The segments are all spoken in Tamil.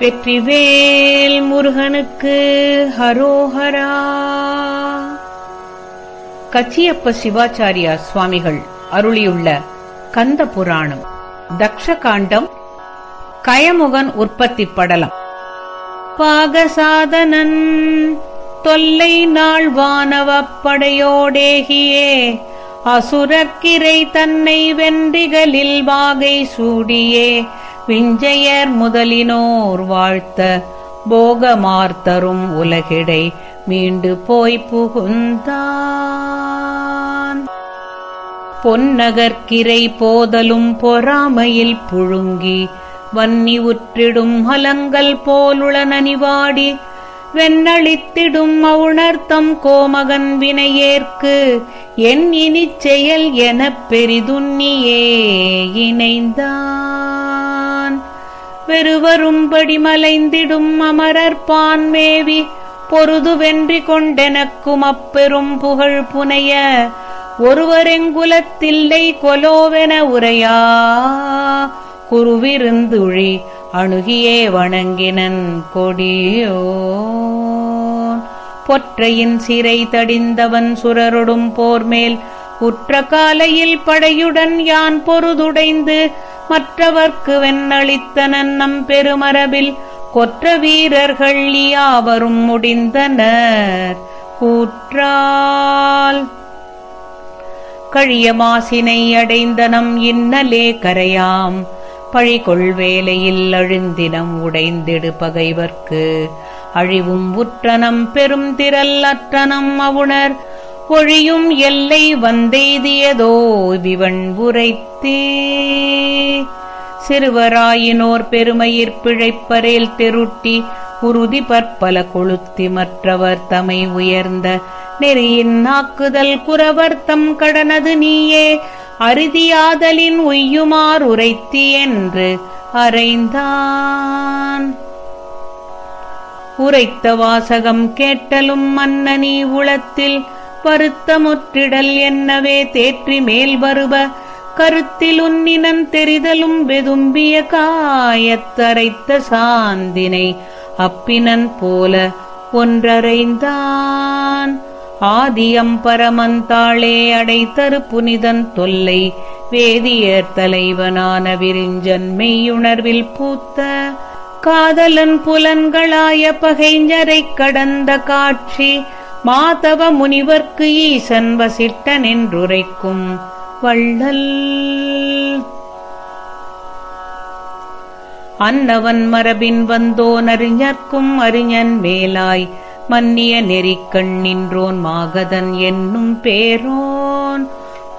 வெற்றிவேல் முருகனுக்கு ஹரோஹரா. கச்சியப்ப சிவாச்சாரியா சுவாமிகள் அருளியுள்ள கந்த புராணம் தக்ஷகாண்டம் கயமுகன் உற்பத்தி படலம். பாகசாதனன் தொல்லை நாள் வானவப் அசுரக்கிரை தன்னை வென்றிகளில் வாகை சூடியே விஞ்சையர் முதலினோர் வாழ்த்த போகமார்த்தரும் உலகிடை மீண்டு போய் புகுந்தான். பொன்னகர்கிரை போதலும் பொறாமையில் புழுங்கி வன்னி உற்றிடும் அலங்கல் போலுள நனிவாடி வெண்ணளித்திடும் அவுணர்த்தம் கோமகன் வினையேற்கு என் இனிச் செயல் எனப் பெரிதுன்னியே இணைந்தான். வெறுவரும்படி மலைந்திடும் அமரர்பான் மேவி பொருது வென்றி கொண்டெனக்கும் அப்பெரும் புகழ் புனைய ஒருவரெங்குலத்தில்லை கொலோவென உரையா குருவிருந்துழி அணுகியே வணங்கினன் கொடியோ பொற்றையின் சிறை தடிந்தவன் சுரரொடும் போர்மேல் உற்ற காலையில் படையுடன் யான் பொருதுடைந்து மற்றவர்க்கு வெண்ணளித்த நம் பெருமரபில் கொற்ற வீரர்கள் யாவரும் முடிந்தனர். கூற்றால் கழிய மாசினை அடைந்த நம் இன்னலே கரையாம். பழிகொள் வேலையில் அழுந்தினம் உடைந்திடு பகைவர்க்கு. அழிவும் உற்றனம் பெரும் திரல் அற்றனம் அவுணர். பொழியும் எல்லை வந்தெய்தியதோ விவன் உரைத்தே. சிறுவராயினோர் பெருமையிற் பிழைப்பரேல் தெருட்டி உறுதி பற்பல கொளுத்தி மற்றவர் தமை உயர்ந்த நெறியின் நாக்குதல் குறவர்த்தம் கடனது நீயே. அறுதியாதலின் உய்யுமார் உரைத்தி என்று அறைந்தான். உரைத்த வாசகம் கேட்டலும் மன்னனி உளத்தில் வருத்த முற்றிடல் என்னவே தேற்றி மேல் வருவ கருத்தில் உன்னினம் தெரிதலும் வெதும்பிய காயத்தரைத்த சாந்தினை அப்பினன் போல ஒன்றரைந்தான் ஆதியம் பரமந்தாளே அடைத்தரு புனிதன் தொல்லை வேதியர் தலைவனான விரிஞ்சன் மெய்யுணர்வில் பூத்த காதலன் புலன்களாய பகைஞரைக் கடந்த காட்சி மாதவ முனிவர்க்கு ஈசன் வசிட்டன் நின்றுரைக்கும் வள்ளல். அன்னவன் மரபின் வந்தோன் அறிஞர்க்கும் அறிஞன் மேலாய் மன்னிய நெறிக்கண் நின்றோன் மாகதன் என்னும் பேரோன்.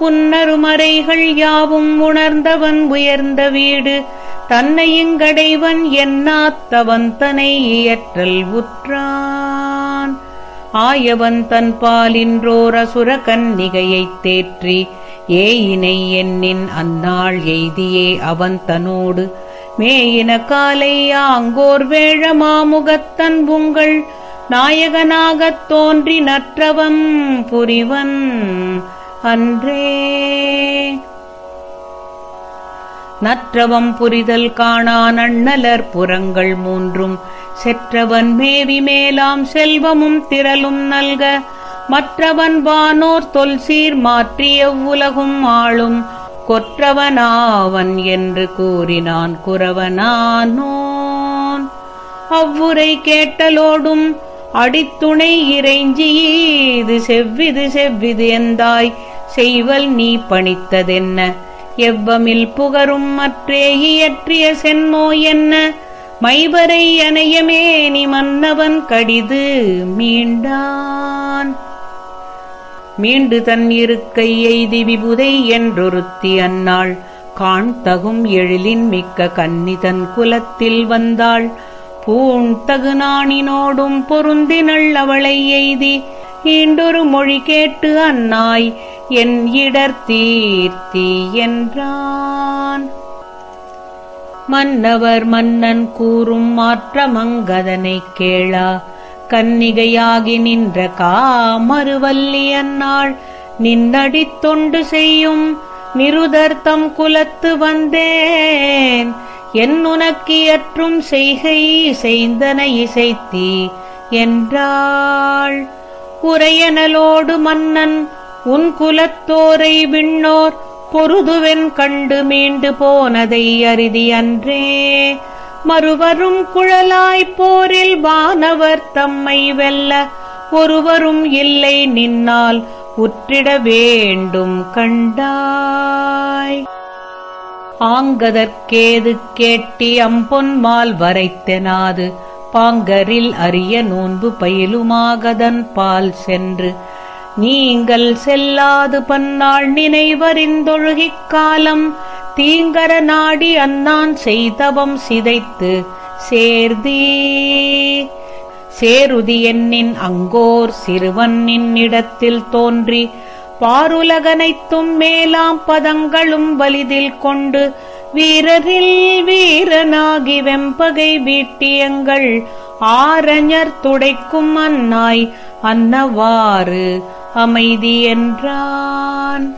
உன்னருமறைகள் யாவும் உணர்ந்தவன் உயர்ந்த வீடு தன்னையுங்கடைவன் என்னாத்தவன் தனை இயற்றல் உற்றான். ஆயவன் தன் பாலின்றோர் அசுர கன்னிகையைத் தேற்றி ஏயினை எண்ணின் அந்நாள் எய்தியே அவன் தனோடு மேயின காலை ஆங்கோர் வேழ மாமுகத்தன் உங்கள் நாயகனாகத் தோன்றி நற்றவம் புரிவன் அன்றே. நற்றவம் புரிதல் காணான் அண்ணலர் புறங்கள் மூன்றும் செற்றவன் மேவி மேலாம் செல்வமும் திரளும் நல்க மற்றவன் வானோர் தொல்சீர் மாற்றி எவ்வுலகும் ஆளும். கொற்றவனாவன் என்று கூறினான் குறவனானோன். அவ்வுரை கேட்டலோடும் அடித்துணை இறைஞ்சியீது செவ்விது செவ்விது எந்தாய்? செய்வல் நீ பணித்ததென்ன? எவ்வமில் புகரும் மற்றே இயற்றிய சென்னோ என்ன? மைவரை அணையமே மன்னவன் கடிது மீண்டான். மீண்டு தன் இருக்கை எய்தி விபுதை என்றொருத்தி அன்னாள். காண் தகும் எழிலின் மிக்க கன்னிதன் குலத்தில் வந்தாள். பூண்தகு நாணினோடும் பொருந்தினள் அவளை எய்தி. ஈண்டொரு மொழி கேட்டு அன்னாய் என் இடர் தீர்த்தி என்றான். மன்னவர் மன்னன் கூறும் மாற்றமங்கதனைக் கேளா. கன்னிகையாகி நின்ற காமருவல்லி அன்னாள் நின்னடித் தொண்டு செய்யும் நிருதர்த்தம் குலத்து வந்தேன். என்னுனக்கியற்றும் செய்கை செய்தன இசைத்தி என்றாள். உரையனலோடு மன்னன் உன் குலத்தோரை விண்ணோர் பொருதுவென் கண்டு மீண்டு போனதை அரிதி அன்றே. மறுவரும் குழலாய்ப் போரில் வானவர் தம்மை வெல்ல ஒருவரும் இல்லை நின்னால் உற்றிட வேண்டும் கண்டாய். ஆங்கதற்கேது கேட்டி அம்பொன்மால் வரைத்தெனாது பாங்கரில் அரிய நோன்பு பயிலுமாகதன் பால் சென்று நீங்கள் செல்லாது பன்னாள் நினைவறிந்தொழுகிக் காலம். தீங்கர நாடி அன்னான் செய்தவம் சிதைத்து சேர்தீ. சேருதி என்னின் அங்கோர் சிறுவன் இடத்தில் தோன்றி பாருலகனைத்தும் மேலாம் பதங்களும் வலிதில் கொண்டு வீரரில் வீரனாகி வெம்பகை வீட்டியங்கள் ஆரஞர் துடைக்கும் அன்னாய் அன்னவாறு அமைதி என்றான்.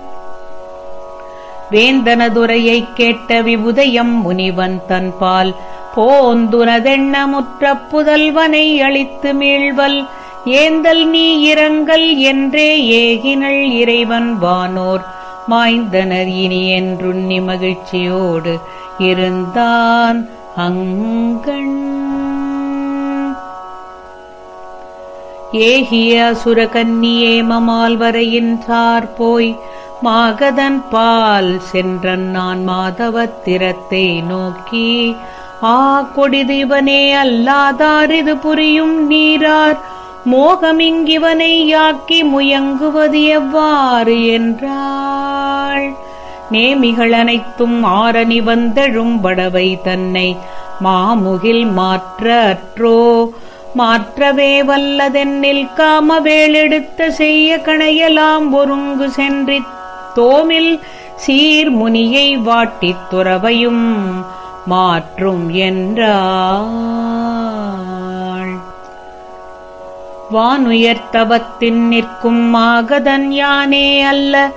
வேந்தனதுரையைக் கேட்ட விபுதயம் முனிவன் தன்பால் போந்துனதெண்ணமுற்ற புதல்வனை அளித்து மீழ்வல் ஏந்தல் நீ இரங்கல் என்றே ஏகினள் இறைவன் வானோர். மாய்ந்தனர் இனி என்றுண்ணி மகிழ்ச்சியோடு இருந்தான் அங்கண் ஏகிய அசுரகன்னியே மமால்வரையின்றார் சார் போய் மாகதன் பால் சென்றன் நான் மாதவத்திரத்தை நோக்கி ஆ கொடிதிவனே அல்லாதாரிது புரியும் நீரார் மோகமிங்கிவனை யாக்கி முயங்குவது எவ்வாறு என்றாள். நேமிகள் அனைத்தும் ஆரணி வந்தெழும் படவை தன்னை மாமுகில் மாற்ற அற்றோ மாற்றவே வல்லதென்னில் காமவேளெடுத்த செய்ய கணையலாம் ஒருங்கு சென்றித் தோமில் சீர்முனியை வாட்டித் துறவையும் மாற்றும் என்றாள். வானுயர்த்தவத்தின் நிற்கும் மாகதன் யானே அல்ல.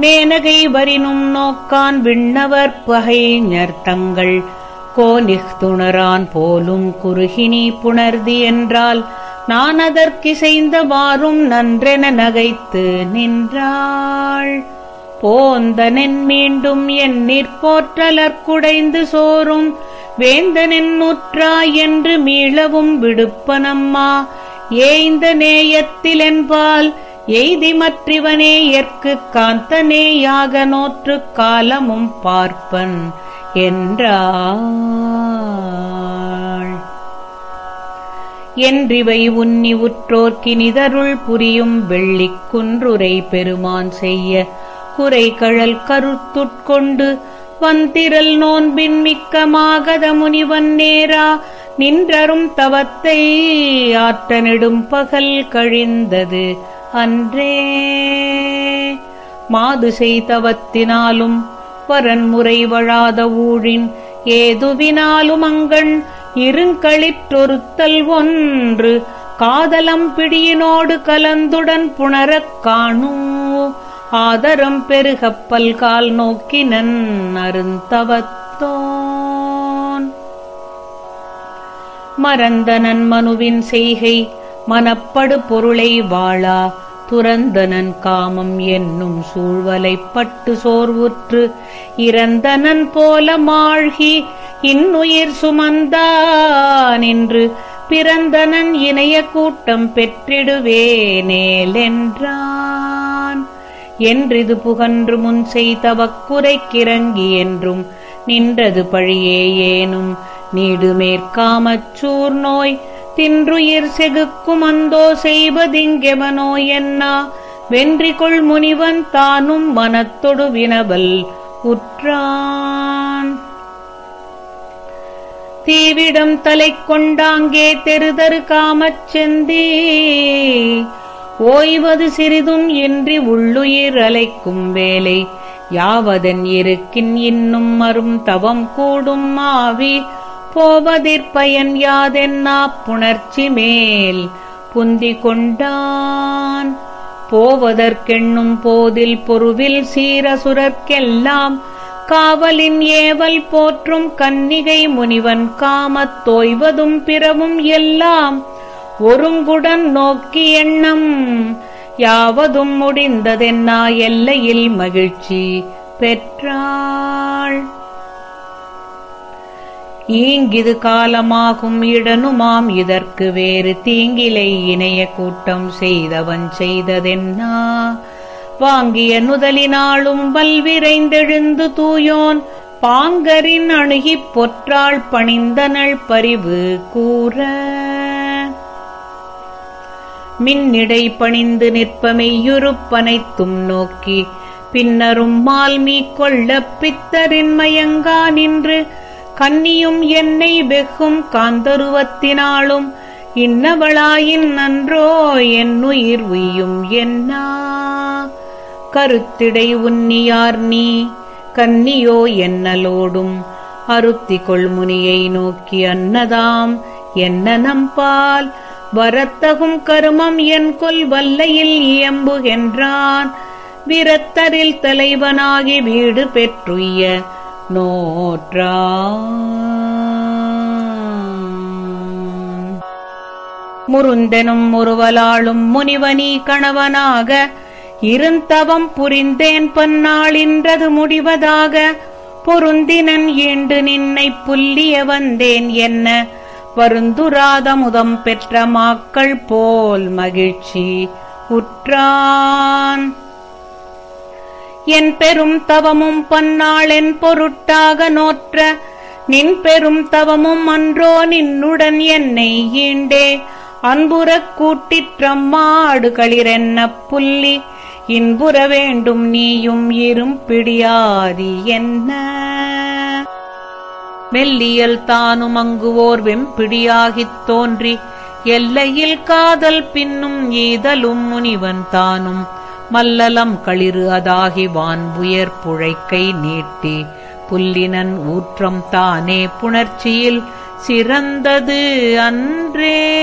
மேனகை வரினும் நோக்கான் விண்ணவர் பகைஞர் தங்கள் கோனித்துணரான் போலும் குறுகினி புணர்தி என்றால் நான் அதற்கிசைந்த அதற்கிசைந்தவாறும் நன்றென நகைத்து நின்றாள். போந்தனென் மீண்டும் என் நிற்போற்றலற்குடைந்து சோறும் வேந்தனென் நுற்றா என்று மீளவும் விடுப்பனம்மா. ஏய்ந்த நேயத்திலென்பால் எய்தி மற்றிவனே எற்குக் காந்தனேயாக நோற்று காலமும் பார்ப்பன். என்றாள். என்றிவை உன்னி உற்றோர்க்கினிதருள் புரியும் வெள்ளிக் குன்றுரை பெருமான் செய்ய குறை கழல் கருத்துட்கொண்டு வந்திரல் நோன்பின் மிக்க மாகத முனிவன் நேரா நின்றரும் தவத்தை ஆற்ற நெடும் பகல் கழிந்தது அன்றே. மாது செய்தவத்தினாலும் வரன்முறை வழாத ஊழின் ஏதுவினாலும் அங்கண் இருங்களிற்றொருத்தல் ஒன்று காதலம் பிடியினோடு கலந்துடன் புணரக் காணும் ஆதரம் பெருகப் பல்கால் நோக்கினன் அருந்தவத்தோன். மறந்தனன் மனுவின் செய்கை மனப்படு பொருளை வாழா. துறந்தனன் காமம் என்னும் சூழ்வலைப் பட்டு சோர்வுற்று இறந்தனன் போல மாழ்கி இன்னுயிர் சுமந்தான் என்று பிறந்தனன் இணைய கூட்டம் பெற்றிடுவேனேலென்றான் என்றிது புகன்று முன் செய்தவக்குரைக்கிறங்கி என்றும் நின்றது பழியே ஏனும். நீடுமேற்காமச் சூர் நோய் தின்றுயிர் செகுக்கும் அந்தோ செய்வதிங்கெவனோ என்னா? வென்றிகொள் முனிவன் தானும் மனத்தொடு வினவல் உற்றான். தீவிடம் தலை கொண்டாங்கே தெருதரு காமச் செந்தே. ஓய்வது சிறிதும் இன்றி உள்ளுயிர் அலைக்கும் வேலை. யாவதன் இருக்கின் இன்னும் மறும் தவம் கூடும் ஆவி. போவதிற்பயன் யாதென்னா புணர்ச்சி மேல். புந்தி கொண்டான். போவதற்கெண்ணும் போதில் பொருவில் சீரசுரர்க்கெல்லாம். காவலின் ஏவல் போற்றும் கன்னிகை முனிவன் காமத் தோய்வதும் பிறவும் எல்லாம். ஒருங்குடன் நோக்கி எண்ணம். யாவதும் முடிந்ததென்னா எல்லையில் மகிழ்ச்சி பெற்றாள். ஈங்கிது காலமாகும் இடனுமாம் இதற்கு வேறு தீங்கிலை இணைய கூட்டம் செய்தவன் செய்ததென்னா? வாங்கிய நுதலினாலும் வல்விரைந்தெழுந்து தூயோன் பாங்கரின் அணுகிப் பொற்றாள் பணிந்தனள் பரிவு கூற. மின்னிடை பணிந்து நிற்பமெய்யுறுப்பனைத்தும் நோக்கி பின்னரும் மால்மீ கொள்ள பித்தரின் மயங்கா நின்று கன்னியும் என்னை வெகும் காந்தருவத்தினாலும் இன்னவளாயின் நன்றோ என்னுயிர் உய்யும் என்னா? கருத்திடை உன்னியார் நீ கன்னியோ என்னலோடும் அருத்தி கொள்முனியை நோக்கி அன்னதாம் என்ன நம்பால்? வரத்தகும் கருமம் என் கொல் வல்லையில் இயம்புகின்றான் விரத்தரில் தலைவனாகி வீடு பெற்றுய்ய நோற்றா முருந்தெனும் முருவலாளும் முனிவனி கணவனாக இருந்தவம் புரிந்தேன் பன்னாளின்றது முடிவதாக. பொருந்தினன் ஈண்டு நின்னை புல்லிய வந்தேன் என்ன? வருந்துராத முதம் பெற்ற மாக்கள் போல் மகிழ்ச்சி உற்றான். என் பெரும் தவமும் பன்னாளென் பொருட்டாக நோற்ற. நின் பெரும் தவமும் அன்றோ நின்னுடன் என்னை ஈண்டே. அன்புறக் கூட்டிற்றம்மாடு களிரென்ன புள்ளி. இன்புற வேண்டும் நீயும் இரும் பிடியாதி என்ன? மெல்லியல் தானும் அங்குவோர் வெம்பிடியாகித் தோன்றி. எல்லையில் காதல் பின்னும் ஈதலும் முனிவன் தானும். மல்லலம் களிறு அதாகி வான்புயர் புழைக்கை நீட்டி புல்லினன் ஊற்றம் தானே புணர்ச்சியில் சிறந்தது அன்றே.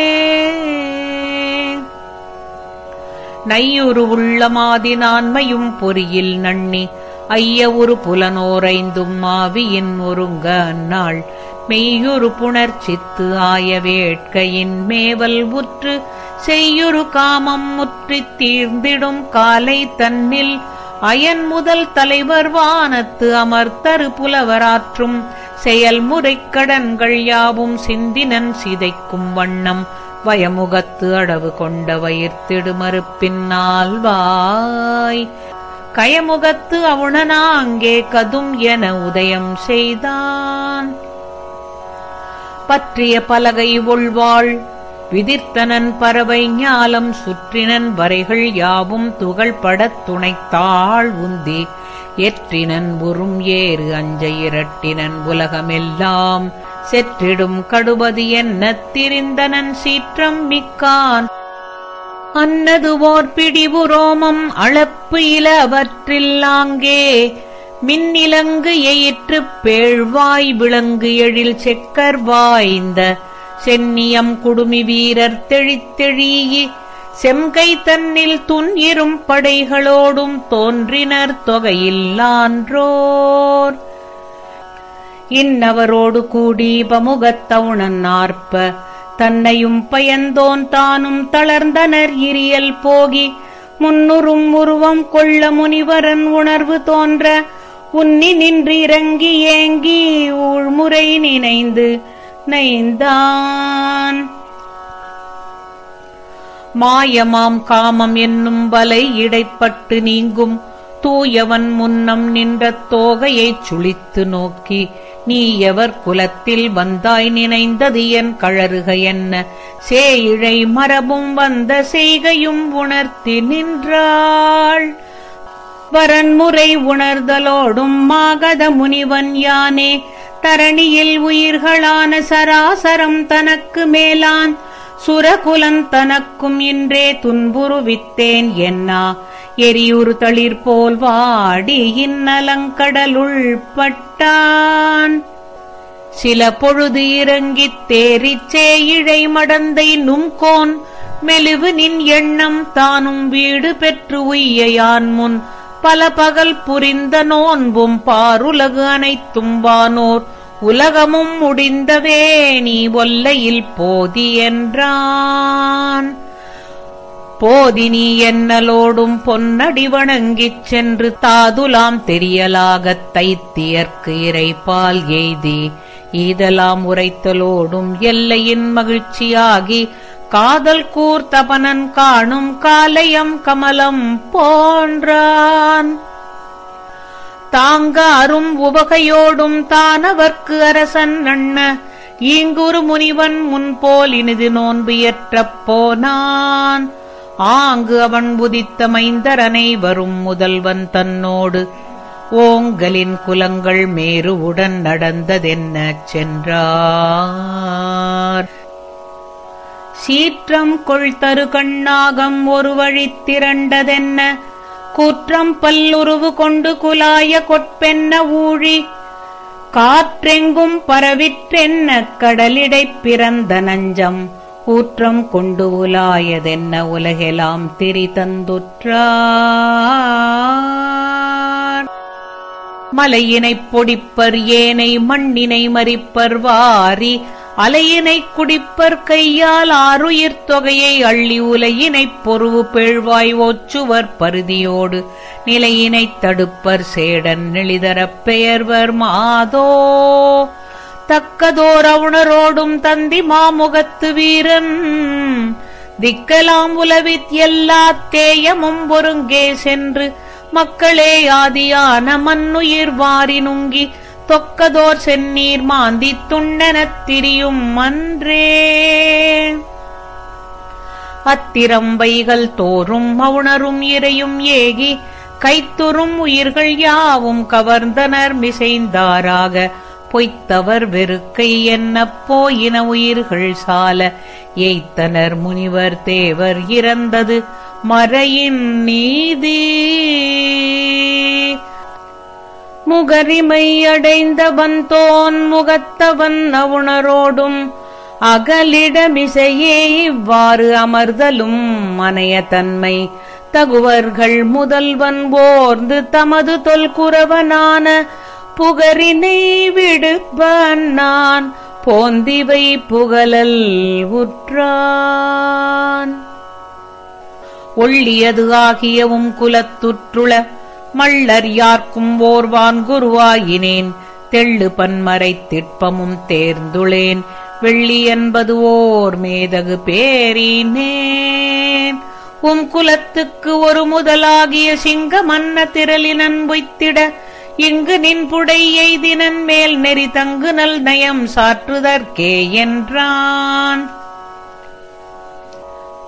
நையுரு உள்ளமாதி நான்மையும் பொறியில் நண்ணி ஐய ஒரு புலனோரைந்தும் மாவியின் ஒருங்க அந்நாள். மெய்யொரு புணர்ச்சித்து ஆய வேட்கையின் மேவல் உற்று செய்யுரு காமம் முற்றித் தீர்ந்திடும் காலை தன்னில். அயன் முதல் தலைவர் வானத்து அமர்த்தரு புலவராற்றும். செயல்முறைக் கடன்கள் யாவும் சிந்தினன் சிதைக்கும் வண்ணம். வயமுகத்து அடவு கொண்ட வயிர்த்திடு மறுப்பின்னால் வாய் கயமுகத்து அவுணனா அங்கே கதும் என உதயம் செய்தான். பற்றிய பலகை உள்வாள் விதிர்த்தனன் பறவை ஞாலம் சுற்றினன் வரைகள் யாவும் துகள்படத் துணைத்தாள் உந்தி. எற்றினன் உறும் ஏறு அஞ்ச இரட்டினன் உலகமெல்லாம். செற்றிடும் கடுபதி என்ன திரிந்தனன் சீற்றம் மிக்கான். அன்னது ஓர் பிடிவு ரோமம் அளப்பு இல அவற்றில்லாங்கே மின்னிலங்கு எயிற்றுப் பேழ்வாய் விளங்கு எழில் செக்கர் வாய்ந்த சென்னியம் குடுமி வீரர் தெழித்தெழீயி செம்கை தன்னில் துன்யிரும் படைகளோடும் தோன்றினர் தொகையில்லான்றோர். இன்னவரோடு கூடி பமுகத்தவுணன் நாற்ப தன்னையும் பயந்தோன் தானும் தளர்ந்தனர் இரியல் போகி முன்னுறும் உருவம் கொள்ள முனிவரன் உணர்வு தோன்ற உன்னி நின்று இறங்கி ஏங்கி ஊழ்முறை நினைந்து நைந்தான். மாயமாம் காமம் என்னும் வலை இடைப்பட்டு நீங்கும். தூயவன் முன்னம் நின்ற தோகையைச் சுளித்து நோக்கி நீ எவர் குலத்தில் வந்தாய் நினைந்தது என் கழறுக என்ன? சேயிழை மரபும் வந்த செய்கையும் உணர்த்தி நின்றாள். வரன்முறை உணர்தலோடும் மாகத முனிவன் யானே? தரணியில் உயிர்களான சராசரம் தனக்கு மேலான். சுரகுலன் தனக்கும் இன்றே துன்புறுவித்தேன் என்னா. எரியுறு தளிர் போல் வாடி இன்னலங்கடலுள் பட்டான். சில பொழுது இறங்கித் தேரிச்சே இழை மடந்தை நும்கோன். மெலிவு நின் எண்ணம் தானும் வீடு பெற்று உய்ய யான் முன். பல பகல் புரிந்த நோன்பும் பாருலகு அனைத்தும் வானோர். உலகமும் முடிந்ததே நீ ஒல்லையில் போதி என்றான். போதி நீ என்னலோடும் பொன்னடி வணங்கிச் சென்று தாதுலாம் தெரியலாகத் தைத்தியர்க்கு இறைப்பால் எய்தி. ஈதலாம் உரைத்தலோடும் எல்லையின் மகிழ்ச்சியாகி காதல் கூர்த்தபனன் காணும் காலையம் கமலம் போன்றான். தாங்க அரும் உபகையோடும் தானவர்க்கு அரசன் அண்ண ஈங்குரு முனிவன் முன்போல் இனிது நோன்பு ஏற்றப் போனான். ஆங்கு அவன் உதித்த மைந்தரனை வரும் முதல்வன் தன்னோடு ஓங்கலின் குலங்கள் மேருவுடன் நடந்ததென்ன சென்றார். சீற்றம் கொள்தரு கண்ணாகம் ஒரு வழி திரண்டதென்ன? கூற்றம் பல்லுருவு கொண்டு குலாய கொட்பென்ன ஊழி? காற்றெங்கும் பரவிற்றென்ன கடலிடைப் பிறந்த நஞ்சம்? ஊற்றம் கொண்டு உலாயதென்ன உலகெலாம் திரி தந்துற்றார்? மலையினைப் பொடிப்பர் ஏனை மண்ணினை மறிப்பர் வாரி? அலையினைக் குடிப்பர் கையால் ஆறுயிர் தொகையை அள்ளி உலையினைப் பொருவு பேழ்வாய் ஒச்சுவர் பருதியோடு. நிலையினைத் தடுப்பர் சேடன் நெளிதரப் பெயர்வர் மாதோ. தக்கதோர் அவுணரோடும் தந்தி மாமுகத்து வீரன். திக்கலாம் உலவித் எல்லா தேயமும் ஒருங்கே சென்று மக்களே ஆதியான மண்ணுயிர் வாரி நுங்கி தொக்கதோர் செந்நீர் மாந்தி துண்டனத் திரியும் மன்றே அத்திரம் வைகள் தோறும் மவுணரும் இறையும் ஏகி கைத்துறும் உயிர்கள் யாவும் கவர்ந்தனர் மிசைந்தாராக. பொய்த்தவர் வெறுக்கை என்ன போயின உயிர்கள் சால. ஏய்த்தனர் முனிவர் தேவர் இறந்தது மறையின் நீதி. முகரிமை அடைந்தவன் தோன் முகத்தவன் அவுணரோடும் அகலிடமிசையே இவ்வாறு அமர்தலும் மனையத்தன்மை. தகுவர்கள் முதல்வன் ஓர்ந்து தமது தொல்குறவனான புகரினை விடுப்பன் நான். போந்திவை புகழல் உற்றான். ஒள்ளியது ஆகியவும் குலத்துற்றுள மள்ளர் யார்க்கும் ஓர்வான் குருவாயினேன். தெள்ளு பன்மரை திட்பமும் தேர்ந்துளேன். வெள்ளி என்பது ஓர் மேதகு பேரினேன். உம் குலத்துக்கு ஒரு முதலாகிய சிங்க மன்ன திரளினன் பொய்த்திட இங்கு நின்புடை எய்தினன் மேல் நெறி தங்கு நல் நயம் சாற்றுதற்கே என்றான்.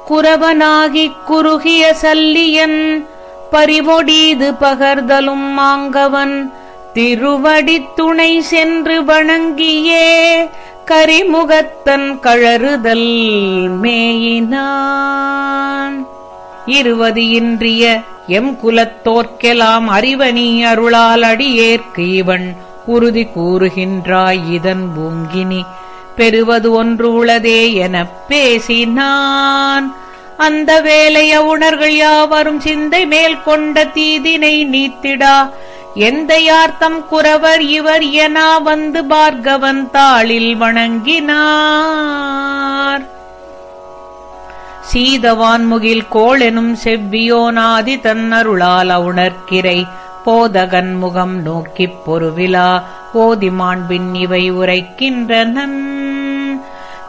குரவனாகிக் குறுகிய சல்லியன் பறிவொடீது பகர்தலும் மாங்கவன். திருவடி துணை சென்று வணங்கியே கரிமுகத்தன் கழறுதல் மேயினான். இருவது இன்றிய எம் குலத்தோர்க்கெலாம் அறிவனி அருளால் அடியேற்கு இவன். உறுதி கூறுகின்றாய் இதன் பூங்கினி. பெறுவது ஒன்று உளதே எனப் பேசினான். அந்த வேலைய உணர்கள் யாவரும் சிந்தை மேல் கொண்ட தீதினை நீத்திடா. எந்த யார்த்தம் குறவர் இவர் என வந்து பார்கவன் தாளில் வணங்கினார். சீதவான்முகில் கோளெனும் செவ்வியோனாதி தன்னருளால் அவுணர்கிரை போதகன் முகம் நோக்கிப் பொருவிலா. ஓதிமாண்பின் இவை உரைக்கின்றனன்.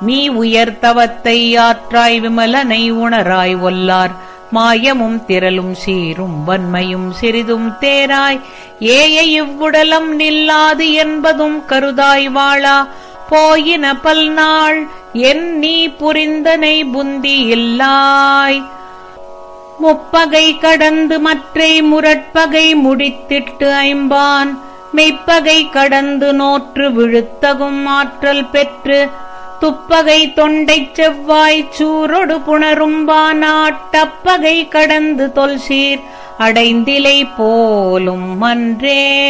மீ உயர்த்தவத்தை ஆற்றாய் விமலனை உணராய் ஒல்லார். மாயமும் திரளும் சீரும் வன்மையும் சிறிதும் தேராய். ஏய இவ்வுடலம் நில்லாது என்பதும் கருதாய் வாழா. போயின பல்நாள் என் நீ புரிந்தனை புந்தி இல்லாய். முப்பகை கடந்து மற்றை முரட்பகை முடித்திட்டு ஐம்பான். மெய்ப்பகை கடந்து நோற்று விழுத்தகும் ஆற்றல் பெற்று துப்பகை தொண்டைச் செவ்வாய் சூரொடு புணரும்பானாட்டப்பகை கடந்து தொல்சீர் அடைந்திலை போலும் மன்றே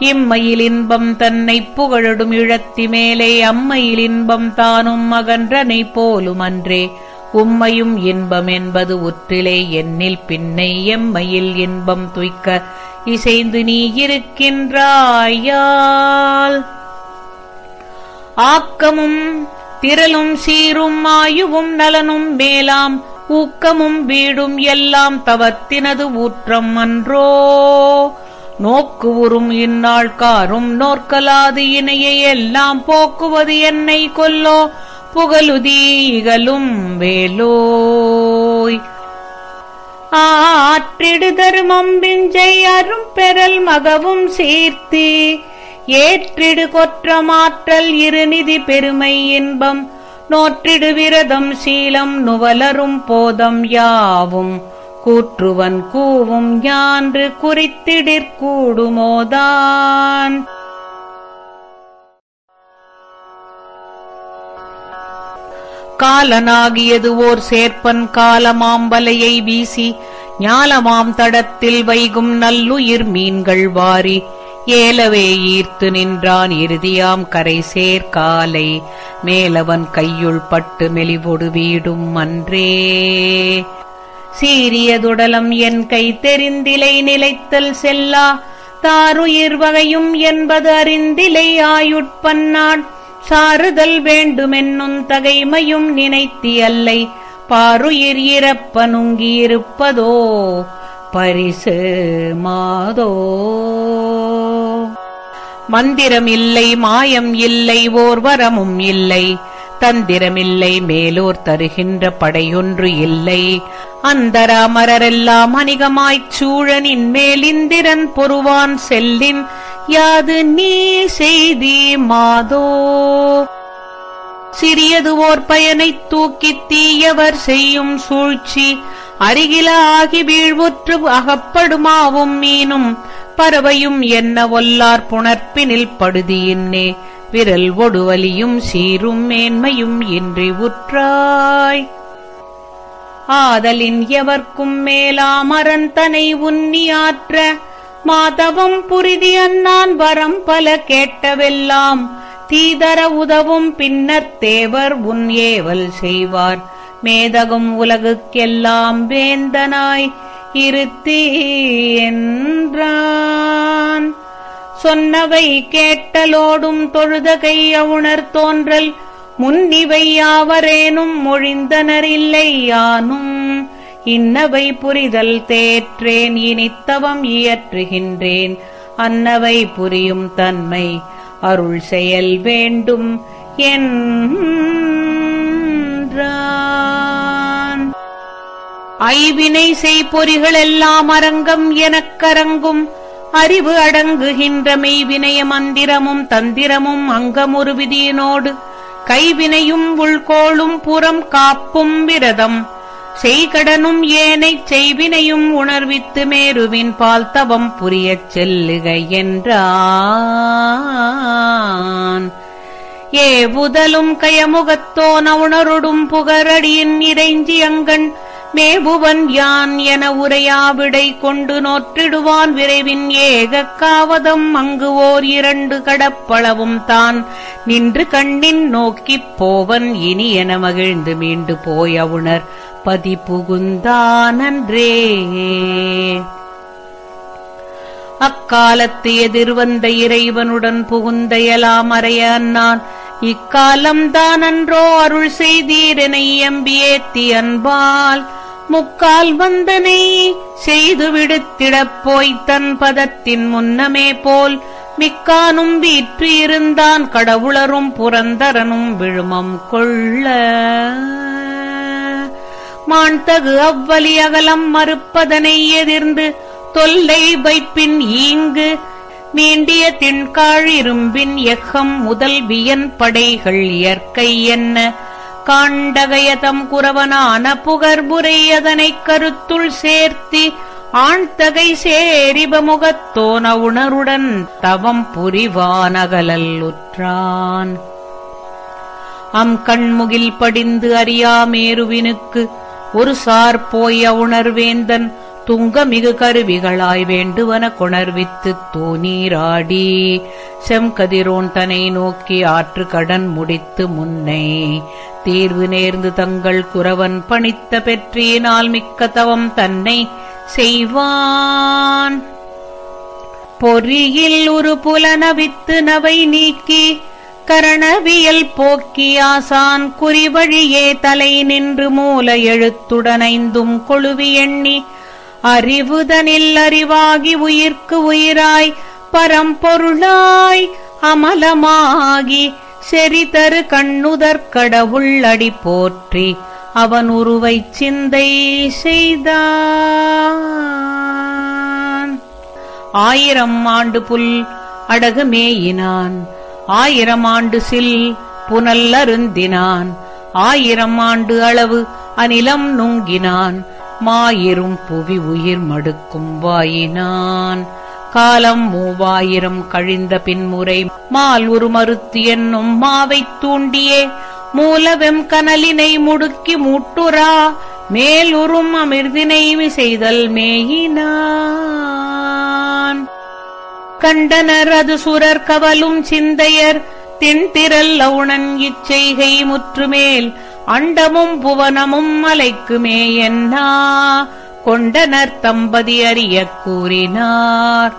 இம்மையில் இன்பம் தன்னை புகழடும் இழத்தி மேலே அம்மையில் இன்பம் தானும் அகன்றனை போலும் அன்றே. உம்மையும் இன்பம் என்பது உற்றிலே என்னில் பின்னை எம்மையில் இன்பம் துய்க்க இசைந்து நீ இருக்கின்றாயால். ஆக்கமும் திரளும் சீரும் ஆயுவும் நலனும் மேலாம் ஊக்கமும் வீடும் எல்லாம் தவத்தினது ஊற்றம் அன்றோ. நோக்கு உறும் இந்நாள் காரும் நோற்கலாது இணையை எல்லாம் போக்குவது என்னை கொல்லோ. புகழுதி இகலும் வேலோய். ஆற்றிடு தருமம் பிஞ்சை அரும் பெறல் மகவும் சீர்த்தி. ஏற்றிடு கொற்றமாற்றல் இருநிதி பெருமை இன்பம். நோற்றிடு விரதம் சீலம் நுவலரும் போதம் யாவும். கூற்றுவன் கூவும் ஞான்று குறித்திடிற்கூடுமோதான் காலனாகியது ஓர் சேர்ப்பன் காலமாம்பலையை வீசி ஞாலமாம் தடத்தில் வைகும் நல்லுயிர் மீன்கள் வாரி. ஏலவே ஈர்த்து நின்றான் இறுதியாம் கரை சேர்காலை மேலவன் கையுள் பட்டு மெலிவொடு வீடும் அன்றே. சீரியதுடலம் என் கை தெரிந்திலை நிலைத்தல் செல்லா தாருயிர் வகையும் என்பது அறிந்திலை ஆயுட்பன்னாட். சாறுதல் வேண்டுமென்னும் தகைமையும் நினைத்தி அல்லை பாருயிர் இறப்ப நுங்கியிருப்பதோ பரிசு மாதோ. மந்திரம் இல்லை மாயம் இல்லை ஓர் வரமும் இல்லை. தந்திரமில்லை மேலோர் தருகின்ற படையொன்று இல்லை. அந்தராமரெல்லாம் அணிகமாய்ச் சூழனின் மேலிந்திரன் பொறுவான் செல்லின் யாது நீ செய்தி மாதோ? சிறியது ஓர் பயனைத் தூக்கித் தீயவர் செய்யும் சூழ்ச்சி அருகில ஆகி வீழ்வுற்று அகப்படுமாவும் மீனும் பறவையும் என்ன ஒல்லார் புணர்ப்பினில் படுதியின்னே விரல் ஒடுவலியும் சீரும் மேன்மையும் இன்றி உற்றாய். ஆதலின் எவர்க்கும் மேலாமரன் தனை உன்னியாற்ற மாதவம் புரிதி அன்னான் வரம் பல கேட்டவெல்லாம். தீதர உதவும் பின்னர் தேவர் உன் ஏவல் செய்வார். மேதகும் உலகுக்கெல்லாம் வேந்தனாய் இருத்தி என்றான் சொன்னவை கேட்டலோடும் தொழுதகை அவுணர் தோன்றல். முன்னிவை யாவரேனும் மொழிந்தனர் இல்லை யானும். இன்னவை புரிதல் தேற்றேன் இனித்தவம் இயற்றுகின்றேன். அன்னவை புரியும் தன்மை அருள் செயல் வேண்டும் என் ஐவினை செய்பொறிகளெல்லாம் அரங்கம் எனக்கரங்கும் அறிவு அடங்குகின்ற மெய்வினய மந்திரமும் தந்திரமும் அங்கமுரு விதியினோடு. கைவினையும் உள்கோளும் புறம் காப்பும் விரதம். செய்கடனும் ஏனைச் செய்வினையும் உணர்வித்து மேருவின் பால் தவம் புரியச் செல்லுக என்றான் ஏவுதலும் கயமுகத்தோன உணருடும் புகரடியின் இறைஞ்சி அங்கண் மேபுவன் யான் என உரையாவிடை கொண்டு நோற்றிடுவான் விரைவின் ஏகக் காவதம். அங்கு ஓர் இரண்டு கடப்பளவும் தான் நின்று கண்ணின் நோக்கிப் போவன் இனி என மகிழ்ந்து மீண்டு போய் அவுணர் பதி புகுந்தானன்றே அக்காலத்து எதிர்வந்த இறைவனுடன் புகுந்தையலாம் அறைய அன்னான் இக்காலம்தான் அன்றோ அருள் செய்தீரனை எம்பியேத்தி அன்பால் முக்கால் வந்தனை செய்து விடுத்திடப் போய்த் தன் பதத்தின் முன்னமே போல் மிக்கானும் வீற்று இருந்தான் கடவுளரும் புரந்தரனும் விழுமம் கொள்ள. மாண்தகு அவ்வலி அகலம் மறுப்பதனை எதிர்ந்து தொல்லை வைப்பின் ஈங்கு நீண்டிய திண்காழ் இரும்பின் எக்கம் முதல் வியன் படைகள் இயற்கை என்ன? காண்டகயதம் குறவனான புகர்புரை அதனைக் கருத்துள் சேர்த்தி ஆண்தகை சேரிபமுகத்தோன உணருடன் தவம் புரிவானகலல் உற்றான். அம் கண்முகில் படிந்து அறியாமேருவினுக்கு ஒரு சார் போய உணர்வேந்தன் துங்கமிகு கருவிகளாய் வேண்டுவன கொணர்வித்துத் தூநீராடி செம்கதிரோன் தனை நோக்கி ஆற்று கடன் முடித்து முன்னை தீர்வு நேர்ந்து தங்கள் குறவன் பணித்த பெற்றியினால் மிக்க தவம் தன்னை செய்வான். பொறியில் ஒரு புலனவித்து நவை நீக்கி கரணவியல் போக்கியாசான் குறிவழியே தலை நின்று மூல எழுத்துடனைந்தும் கொழுவி எண்ணி அறிவுதனில் அறிவாகி உயிர்க்கு உயிராய் பரம்பொருளாய் அமலமாகி செறிதரு கண்ணுதற்கடவுள்ளடி போற்றி அவன் உருவைச் சிந்தை செய்தான். ஆயிரம் ஆண்டு புல் அடகு மேயினான். ஆயிரம் ஆண்டு சில் புனல் அருந்தினான் ஆயிரம் ஆண்டு அளவு அநிலம் நுங்கினான். மாயிரும் புவி உயிர் மடுக்கும் வாயினான். காலம் மூவாயிரம் கழிந்த பின்முறை மால் ஒரு மறுத்து என்னும் மாவைத் தூண்டியே மூலவெம் கனலினை முடுக்கி மூட்டுரா மேலுறும் அமிர்தினை செய்தல் மேயினான். கண்டனர் அது சுரர் கவலும் சிந்தையர் தின்திரல் அவுணன் இச்செய்கை முற்றுமேல் அண்டமும் புவனமும் மலைக்குமே என்னா? கொண்டனர் தம்பதி அறியக் கூறினார்.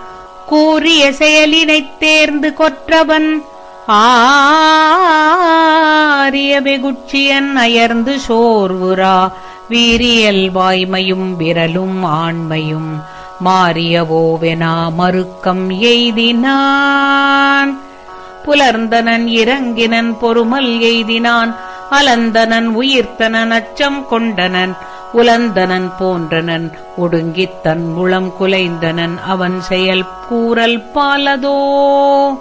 கூறிய செயலினைத் தேர்ந்து கொற்றவன் ஆரிய வெகுட்சியன் அயர்ந்து சோர்வுரா வீரியல் வாய்மையும் விரலும் ஆண்மையும் மாறியவோவெனா மறுக்கம் எய்தினான். புலர்ந்தனன் இறங்கினன் பொறுமல் எய்தினான். அலந்தனன் உயிர்த்தனன் அச்சம் கொண்டனன். உலந்தனன் போன்றனன் ஒடுங்கித் தன் முளம் குலைந்தனன். அவன் செயல் கூறல் பாலதோ.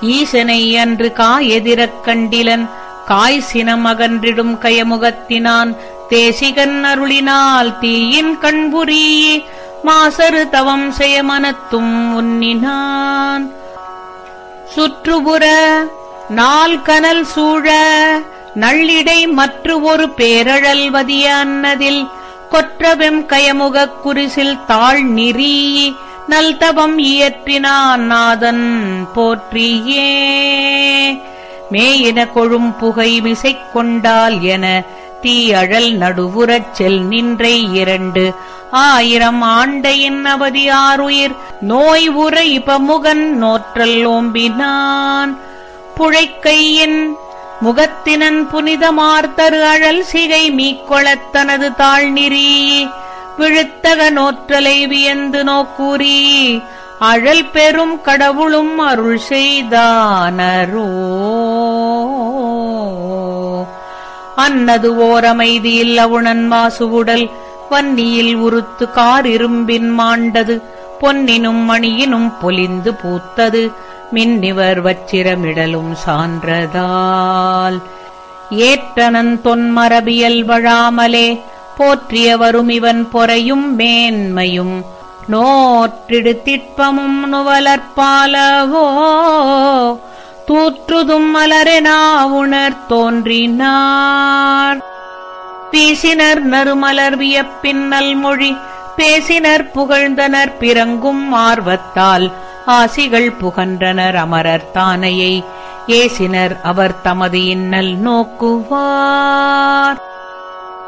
ஈசனை அன்று காயெதிரக் கண்டிலன். காய் சினம் அகன்றிடும் கயமுகத்தினான். தேசிகன் அருளினால் தீயின் கண்புரி மாசரு தவம் செயமனத்தும் உன்னினான். சுற்றுபுற நால் கனல் சூழ நள்ளிடை மற்ற ஒரு பேரழல் வதிய அன்னதில். கொற்றவெம் கயமுகக் குரிசில் தாழ் நிறீ நல்தவம் இயற்றினான் நாதன் போற்றியே. மேயின கொழும் புகை மிசைக் கொண்டால் என தீயழல் நடுவுறச் செல் நின்றை இரண்டு. ஆயிரம் ஆண்டையின் அவதி ஆறுயிர் நோய் உற இபமுகன் நோற்றல் ஓம்பினான். புழைக்கையின் முகத்தினன் புனிதமார்த்தரு அழல் சிகை மீக்கொளத் தனது தாழ்நிறி. விழுத்தக நோற்றலை வியந்து நோக்கூறி அழல் பெரும் கடவுளும் அருள் செய்தானரோ. அன்னது ஓரமைதியில் அவுணன் மாசுவுடல் வன்னியில் உருத்து காரிரும்பின் மாண்டது பொன்னினும் மணியினும் பொலிந்து பூத்தது மின்னிவர் வச்சிரமிடலும் சான்றதால். ஏற்றனன் தொன்மரபியல் வழாமலே போற்றியவரும் இவன் பொறையும் மேன்மையும் நோற்றிடு திட்பமும் நுவலற்பாலவோ தூற்றுதும் மலரெனா உணர் தோன்றினார். வீசினர் நறுமலர் வியப்பின்னல் மொழி பேசினர் புகழ்ந்தனர் பிறங்கும் ஆர்வத்தால். ஆசிகள் புகன்றனர் அமரர் தானையை ஏசினர் அவர் தமது இன்னல் நோக்குவார்.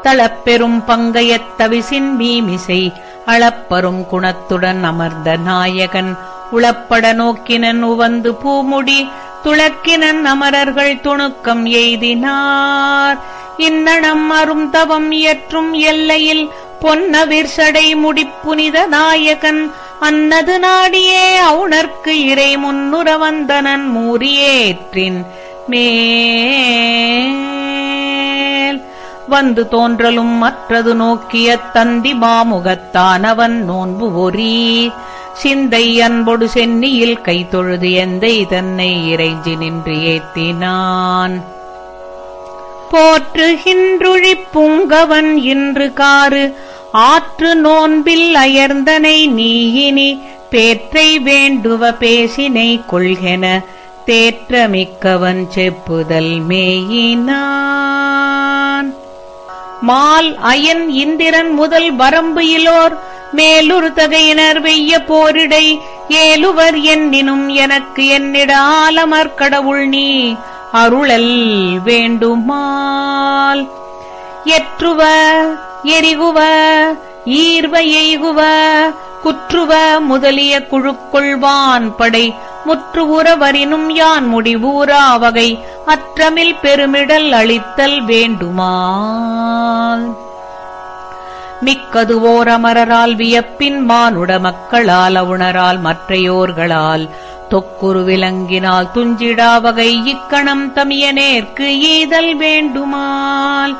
தளப்பெரும் பங்கையத் தவிசின் மீமிசை அளப்பரும் குணத்துடன் அமர்ந்த நாயகன் உளப்பட நோக்கினன் உவந்து பூமுடி துளக்கினன் அமரர்கள் துணுக்கம் எய்தினார். இன்னணம் அரும் தவம் இயற்றும் எல்லையில் பொன்னவிர் சடை முடிப்புனித நாயகன். அன்னது நாடியே அவுணர்க்கு இறை முன்னுற வந்தனன் மூறியேற்றின் மேல். வந்து தோன்றலும் மற்றது நோக்கிய தந்தி மாமுகத்தானவன் நோன்பு ஒரீ. சிந்தை அன்பொடு சென்னியில் கை தொழுது எந்தை தன்னை இறைஞ்சி நின்று ஏத்தினான். போற்றுகின்றொழிப்புங்கவன் இன்று காறு ஆற்று நோன்பில் அயர்ந்தனை நீயினி பேற்றை வேண்டுவ பேசினை கொள்கென தேற்றமிக்கவன் செப்புதல் மேயினான். மால் அயன் இந்திரன் முதல் வரம்பு இலோர் மேலுரு தகையினர் வெய்ய போரிடை ஏலுவர் என்னினும் எனக்கு என்னிடாலமர் கடவுள் நீ அருளல் வேண்டுமால். எற்றுவ எரிகுவ ஈர்வ எய்குவ குற்றுவ முதலிய குழுக்கொள்வான் படை முற்று உறவரினும் யான் முடிவூரா வகை அற்றமில் பெருமிடல் அளித்தல் வேண்டுமால். மிக்கது ஓரமரால் வியப்பின் மானுட மக்களால் அவுணரால் மற்றையோர்களால். தொக்குரு விலங்கினால் துஞ்சிடா வகை இக்கணம் நேர்க்கு ஈதல் வேண்டுமால்.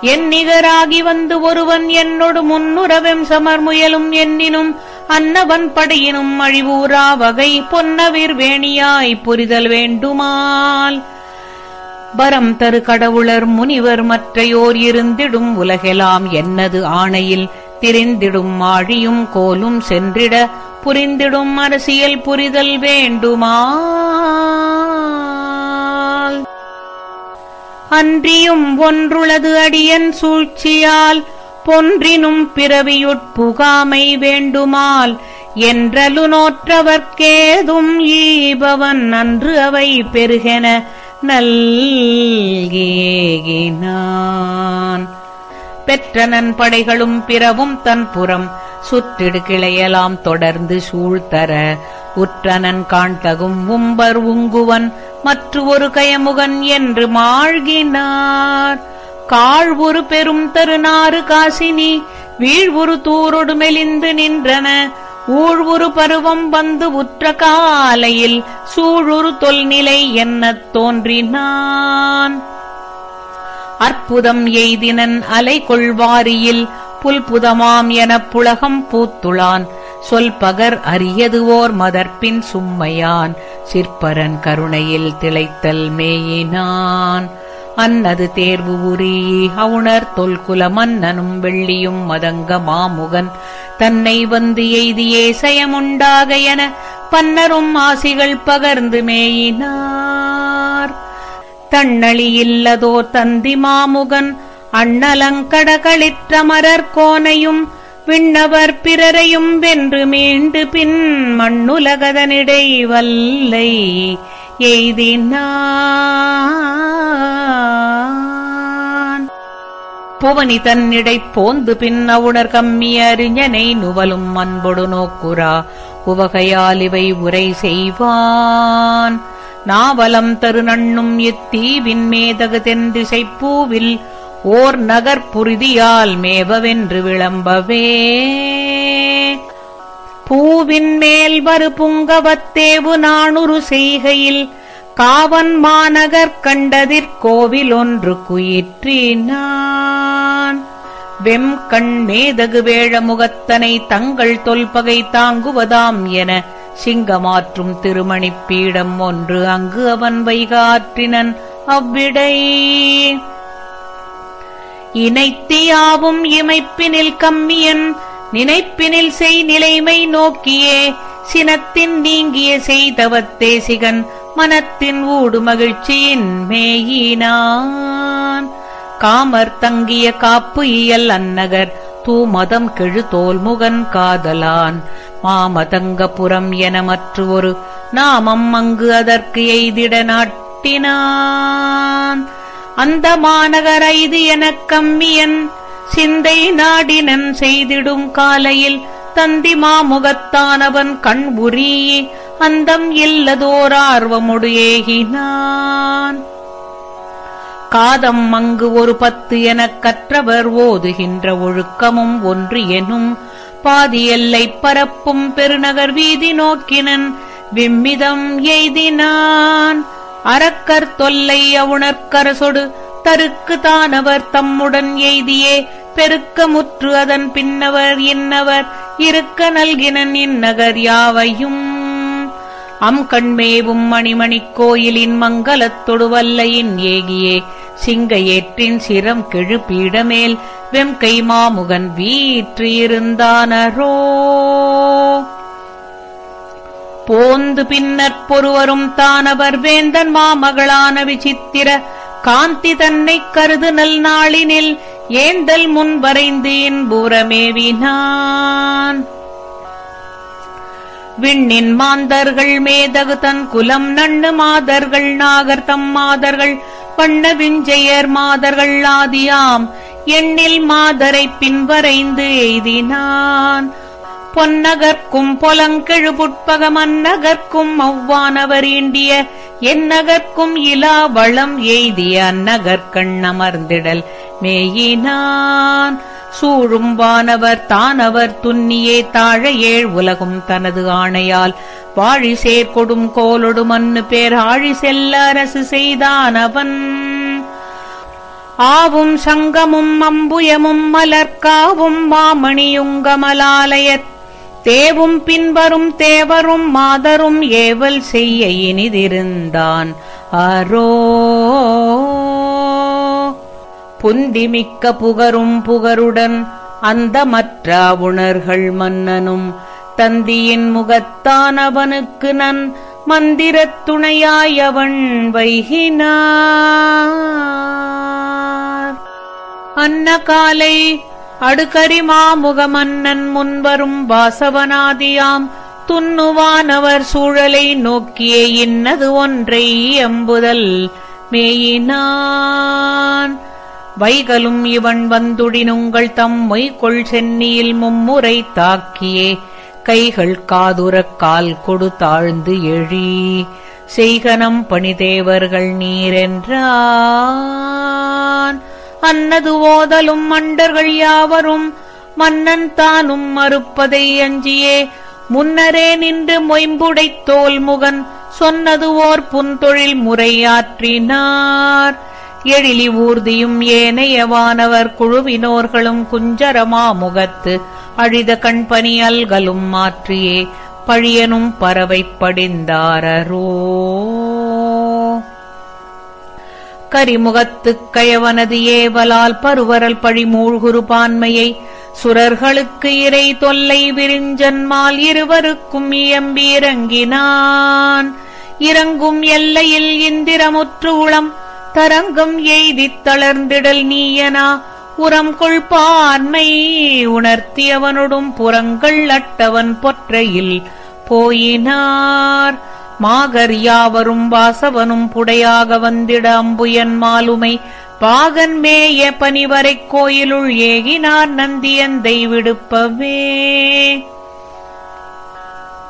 என் நிகராகி வந்து ஒருவன் என்னொடு முன்னுறவெம் சமர்முயலும் என்னினும் அன்னவன் படையினும் அழிவூரா வகை பொன்னவிர் வேணியாய் புரிதல் வேண்டுமால். வரம் தரு கடவுளர் முனிவர் மற்றையோர் இருந்திடும் உலகெலாம் என்னது ஆணையில்? திரிந்திடும் ஆழியும் கோலும் சென்றிட புரிந்திடும் அரசியல் புரிதல் வேண்டுமா? அன்றியும் ஒன்றுளது அடியன் சூழ்ச்சியால் பொன்றினும் பிறவியுட்புகாமை வேண்டுமால் என்றலு நோற்றவர்க்கேதும் ஈபவன் அன்று அவை பெருகென நல்கேகினான். பெற்ற படைகளும் பிறவும் தன் புறம் சுற்றிடு கிளையலாம் தொடர்ந்து சூழ்த்தர உற்றனன் காண்தகும் உம்பர் உங்குவன் மற்று ஒரு கயமுகன் என்று மாழ்கினார். காழ்வுரு பெரும் தருநாறு காசினி வீழ்வுரு தூரொடு மெலிந்து நின்றன. ஊழ்வுரு பருவம் வந்து உற்ற காலையில் சூழுரு தொல்நிலை என்னத் தோன்றினான். அற்புதம் எய்தினன் அலை கொள்வாரியில் புல்புதமாம் எனப் புலகம் பூத்துளான். சொல்பகர் அரியது ஓர் மதர்ப்பின் சும்மையான். சிற்பரன் கருணையில் திளைத்தல் மேயினான். அன்னது தேர்வு உரி. அவுணர் தொல்குல மன்னனும் வெள்ளியும் மதங்க மாமுகன். தன்னை வந்து எய்தியே சயமுண்டாக என பன்னரும் ஆசிகள் பகர்ந்து மேயினார். தன்னளி இல்லதோ தந்தி மாமுகன். அண்ணலங்கடகளிற்றமரர் கோனையும் விண்ணவர் பிறரையும் வென்று மீண்டு பின் மண்ணுலகதனிடை வல்லை எய்தினான் புவனி தன்னிடை போந்து பின் அவுணர் கம்மி அறிஞனை நுவலும் அன்பொடு நோக்குரா உவகையால் இவை உரை செய்வான். நாவலம் தரு நண்ணும் இத்தீவின் மேதகு தென்திசைப்பூவில் ஓர் நகர் புரிதியால் விளம்பவே. பூவின் மேல் வரு புங்கவத்தேவு நாணுரு செய்கையில். காவன் மாநகர் கண்டதிற் கோவில் ஒன்று குயிற்றினான். வெம்கண் மேதகு வேழமுகத்தனை தங்கள் தொல்பகை தாங்குவதாம் என சிங்கமாற்றும் திருமணிப் பீடம் ஒன்று அங்கு அவன் வைகாற்றினன் அவ்விடை. இணைத்தியாவும் இமைப்பினில் கம்மியன் நினைப்பினில் செய் நிலைமை நோக்கியே சினத்தின் நீங்கிய செய்தவத்தே சிகன் மனத்தின் ஊடு மகிழ்ச்சியின் மேயினான். காமர் தங்கிய காப்பு இயல் அன்னகர் தூமதம் கெழு தோல்முகன் காதலான். மாமதங்கபுரம் என மற்று ஒரு நாமம் அங்கு அதற்கு எய்திட நாட்டினான். அந்த மாநகர் ஐது எனக் கம்மியன் சிந்தை நாடினன் செய்திடும் காலையில் தந்தி மாமுகத்தானவன் கண் உரி அந்தம் இல்லதோர் ஆர்வமுடு ஏகினான். காதம் அங்கு ஒரு பத்து எனக் கற்றவர் ஓதுகின்ற ஒழுக்கமும் ஒன்று எனும் பாதி எல்லை பரப்பும் பெருநகர் வீதி நோக்கினன் விம்மிதம் எய்தினான். அறக்கர் தொல்லை அவுணர்க்கரசொடு தருக்கு தானவர் தம்முடன் எய்தியே பெருக்க முற்று அதன் பின்னவர் இன்னவர் இருக்க நல்கினன் இந்நகர் யாவையும் அம் கண்மேவும் மணிமணிக் கோயிலின் மங்கலத்தொடு தொடுவல்லையின் ஏகியே சிங்க ஏற்றின் சிரம் கெழு பீடமேல் வெம்கை மாமுகன் வீற்றிருந்தானரோ போந்து பின்னர் பொருவரும் தானவர் வேந்தன் மாமகளான விசித்திர காந்தி தன்னைக் கருது நல் நாளினில் ஏந்தல் முன் வரைந்து இன்புறமேவினான் விண்ணின் மாந்தர்கள் மேதகு தன் குலம் நண்ணு மாதர்கள் நாகர் தம் மாதர்கள் பண்ண விஞ்சையர் மாதர்கள் ஆதியாம். எண்ணில் மாதரை பின்வரைந்து எய்தினான். பொன்னகர்க்கும் பொலங்கெழு புட்பக அந்நகர்க்கும் அவ்வானவர் ஈண்டிய என்னகர்க்கும் இலா வளம் எய்திய அந்நகர்கண் அமர்ந்திடல் மேயினான். சூழும் வானவர் தானவர் துன்னியே தாழ ஏழ் உலகும் தனது ஆணையால். வாழி சேர்கொடும் கோலொடு மண்ணு பேர் ஆழி செல்ல அரசு செய்தான் அவன். ஆவும் சங்கமும் அம்புயமும் மலர்காவும் மாமணியுங்கமலாலயத் தேவும் பின்வரும் தேவரும் மாதரும் ஏவல் செய்ய இனிதிருந்தான். அரோ புந்திமிக்க புகரும் புகருடன் அந்த மற்ற உணர்கள் மன்னனும். தந்தியின் முகத்தான் அவனுக்கு நன் மந்திரத் துணையாயவன் வைகினார். அன்ன காலை அடுகரிமாமுகமன்னன் முன்வரும் வாசவனாதியாம். துண்ணுவானவர் சூழலை நோக்கியே இன்னது ஒன்றை எம்புதல் மேயினான். வைகலும் இவன் வந்துடினுங்கள் தம் சென்னியில் மும்முறை தாக்கியே. கைகள் காதுரக் கால் கொடு தாழ்ந்து எழி. செய்கனம் பணிதேவர்கள் நீரென்றான். அன்னது ஓதலும் மண்டர்கள் யாவரும் மன்னன் தானும் மறுப்பதை அஞ்சியே. முன்னரே நின்று மொயம்புடைத் தோல் முகன் சொன்னது ஓர் புன்தொழில் முறையாற்றினார். எழிலி ஊர்தியும் ஏனையவானவர் குழுவினோர்களும் குஞ்சரமா முகத்து அழித கண்பனி அல்கலும் மாற்றியே பழியனும் பறவை படிந்தாரரோ. கரிமுகத்துக் கயவனது ஏவலால் பருவரல் பழி மூழ்குரு பான்மையை சுரர்களுக்கு இறை தொல்லை விரிஞ்சன்மால் இருவருக்கும் இயம்பி இறங்கினான் இறங்கும் எல்லையில் இந்திரமுற்று உளம் தரங்கம் எய்தித் தளர்ந்திடல் நீயனா? உரம் கொள்பான்மை உணர்த்தியவனொடும் புறங்கள் அட்டவன் பொற்றையில் போயினார். மாகர் யாவரும் வாசவனும் புடையாக வந்திட அம்புயன் மாலுமை. பாகன் மேய பனிவரைக் கோயிலுள் ஏகினார் நந்தியந்தை விடுப்பவே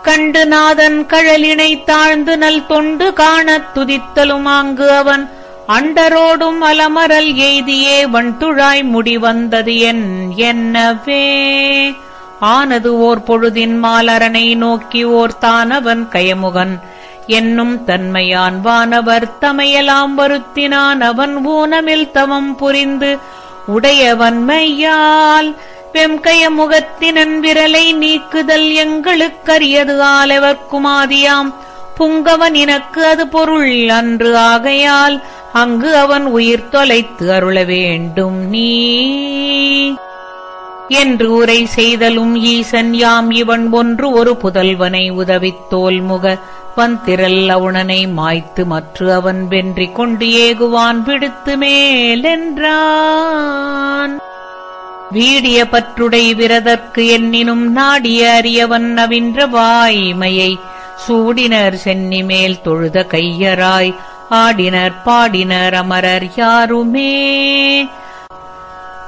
கண்டு நாதன் கழலினை தாழ்ந்து நல் தொண்டு காணத் துதித்தலும் அங்கு அவன். அண்டரோடும் அலமரல் எய்தியே வண்துழாய் முடிவந்தது என் என்னவே? ஆனது ஓர் பொழுதின் மாலரனை நோக்கி ஓர் தானவன் கயமுகன். என்னும் தன்மையான் வானவர் தமையலாம் வருத்தினான். அவன் ஊனமில் தவம் புரிந்து உடையவன் மையால் வெம்கயமுகத்தினன் விரலை நீக்குதல் எங்களுக்கரியது ஆலவர்க்குமாதியாம். புங்கவன் இனக்கு அது பொருள் அன்று. ஆகையால் அங்கு அவன் உயிர் தொலைத்து அருள வேண்டும் நீ. என்று உரை செய்தலும் ஈசன் யாம் இவன் ஒன்று ஒரு புதல்வனை உதவித்தோல் முக வந்திரல் அவுணனை மாய்த்து மற்று அவன் வென்றி கொண்டு ஏகுவான் விடுத்து மேலென்றான். வீடிய பற்றுடை விரதற்கு எண்ணினும் நாடிய அறியவன் நவின்ற வாய்மையை சூடினர் சென்னிமேல் தொழுத கையராய் ஆடினர் பாடினர் அமரர் யாருமே?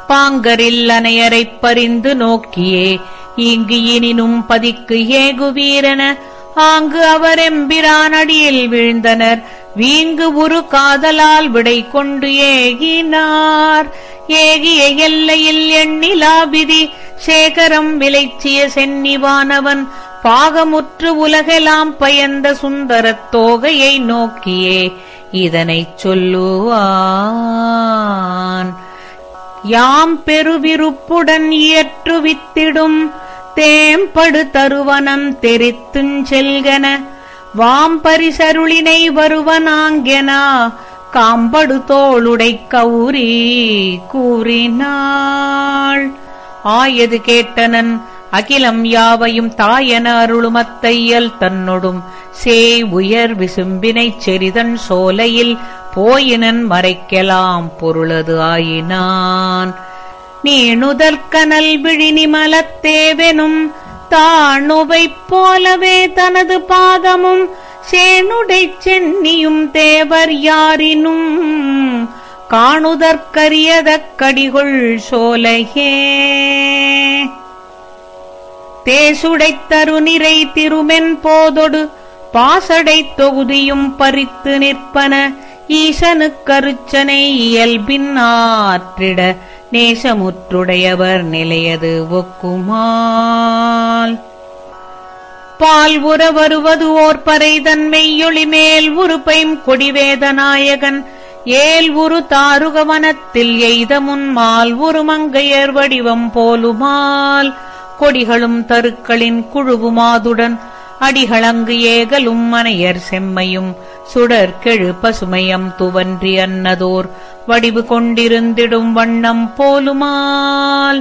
பாங்கரில் அனையரைப் பறிந்து நோக்கியே இங்கு இனினும் பதிக்கு ஏகுவீரென ஆங்கு அவர் எம்பிரான் அடியில் வீழ்ந்தனர் வீங்கு உரு காதலால் விடை கொண்டு ஏகினார். ஏகிய எல்லையில் எண்ணிலாபிதி சேகரம் விளைச்சிய சென்னிவானவன் பாகமுற்று உலகெலாம் பயந்த சுந்தரத் தோகையை நோக்கியே இதனைச் சொல்லுவான். யாம் பெருவிருப்புடன் இயற்றுவித்திடும் தேம்படு தருவனம் தெரித்துஞ் செல்கன வாம்பரிசருளினை வருவனாங்கெனா காம்படு தோளுடை கௌரி கூறினாள். ஆயது கேட்டனன்? அகிலம் யாவையும் தாயன அருளுமத்தையல் தன்னொடும். சேய் உயர் விசும்பினைச் செறிதன் சோலையில் போயினன் மறைக்கலாம் பொருளது ஆயினான். நீணுதற்கனல் விழினி மலத்தேவெனும் தாணுவைப் போலவே தனது பாதமும் சேனுடைச் சென்னியும் தேவர் யாரினும். காணுதற்கரியதக்கடிகொள் சோலையே. தேசுடைத்தரு நிறை திருமென் போதொடு பாசடைத் தொகுதியும் பறித்து நிற்பன ஈசனுக்கருச்சனை இயல்பின் ஆற்றிட நேசமுற்றுடையவர் நிலையது ஒக்குமால். பால் உற வருவது ஓர் பறை தன்மையொளி மேல் உருப்பைம் கொடிவேதநாயகன் ஏல் உரு தாருகவனத்தில் எய்த முன்மால் உரு மங்கையர் வடிவம் போலுமால். கொடிகளும் தருக்களின் குழுவுமாதுடன் அடிகளங்கு ஏகலும் மனையர் செம்மையும் சுடற்கெழு பசுமையம் துவன்றி அன்னதோர் வடிவு கொண்டிருந்திடும் வண்ணம் போலுமால்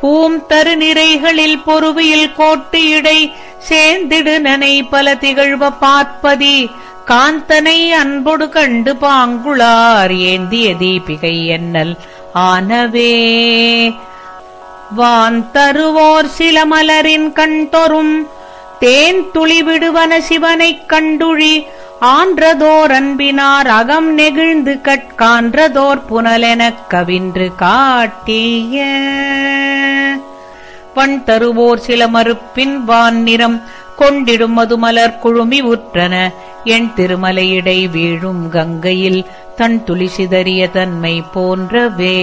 பூம் தரு நிறைகளில் பொறுவியில் கோட்டு இடை சேர்ந்திடு நனை பல திகழ்வ பார்ப்பதி காந்தனை அன்பொடு கண்டு பாங்குளார் ஏந்திய தீபிகை என்னல் ஆனவே. வான் தருவோர் சில மலரின் கண்டொரும் தேன் துளி விடுவன சிவனைக் கண்டுழி. ஆன்றதோர் அன்பினார் அகம் நெகிழ்ந்து கட்கான்றதோர் புனலெனக் கவின்று காட்டிய. வண் தருவோர் சில மறுப்பின் வான் நிறம். கொண்டிடும் மதுமலர் குழுமி உற்றன. என் திருமலையிடை வீழும் கங்கையில் தன் துளிசிதறிய தன்மை போன்றவே.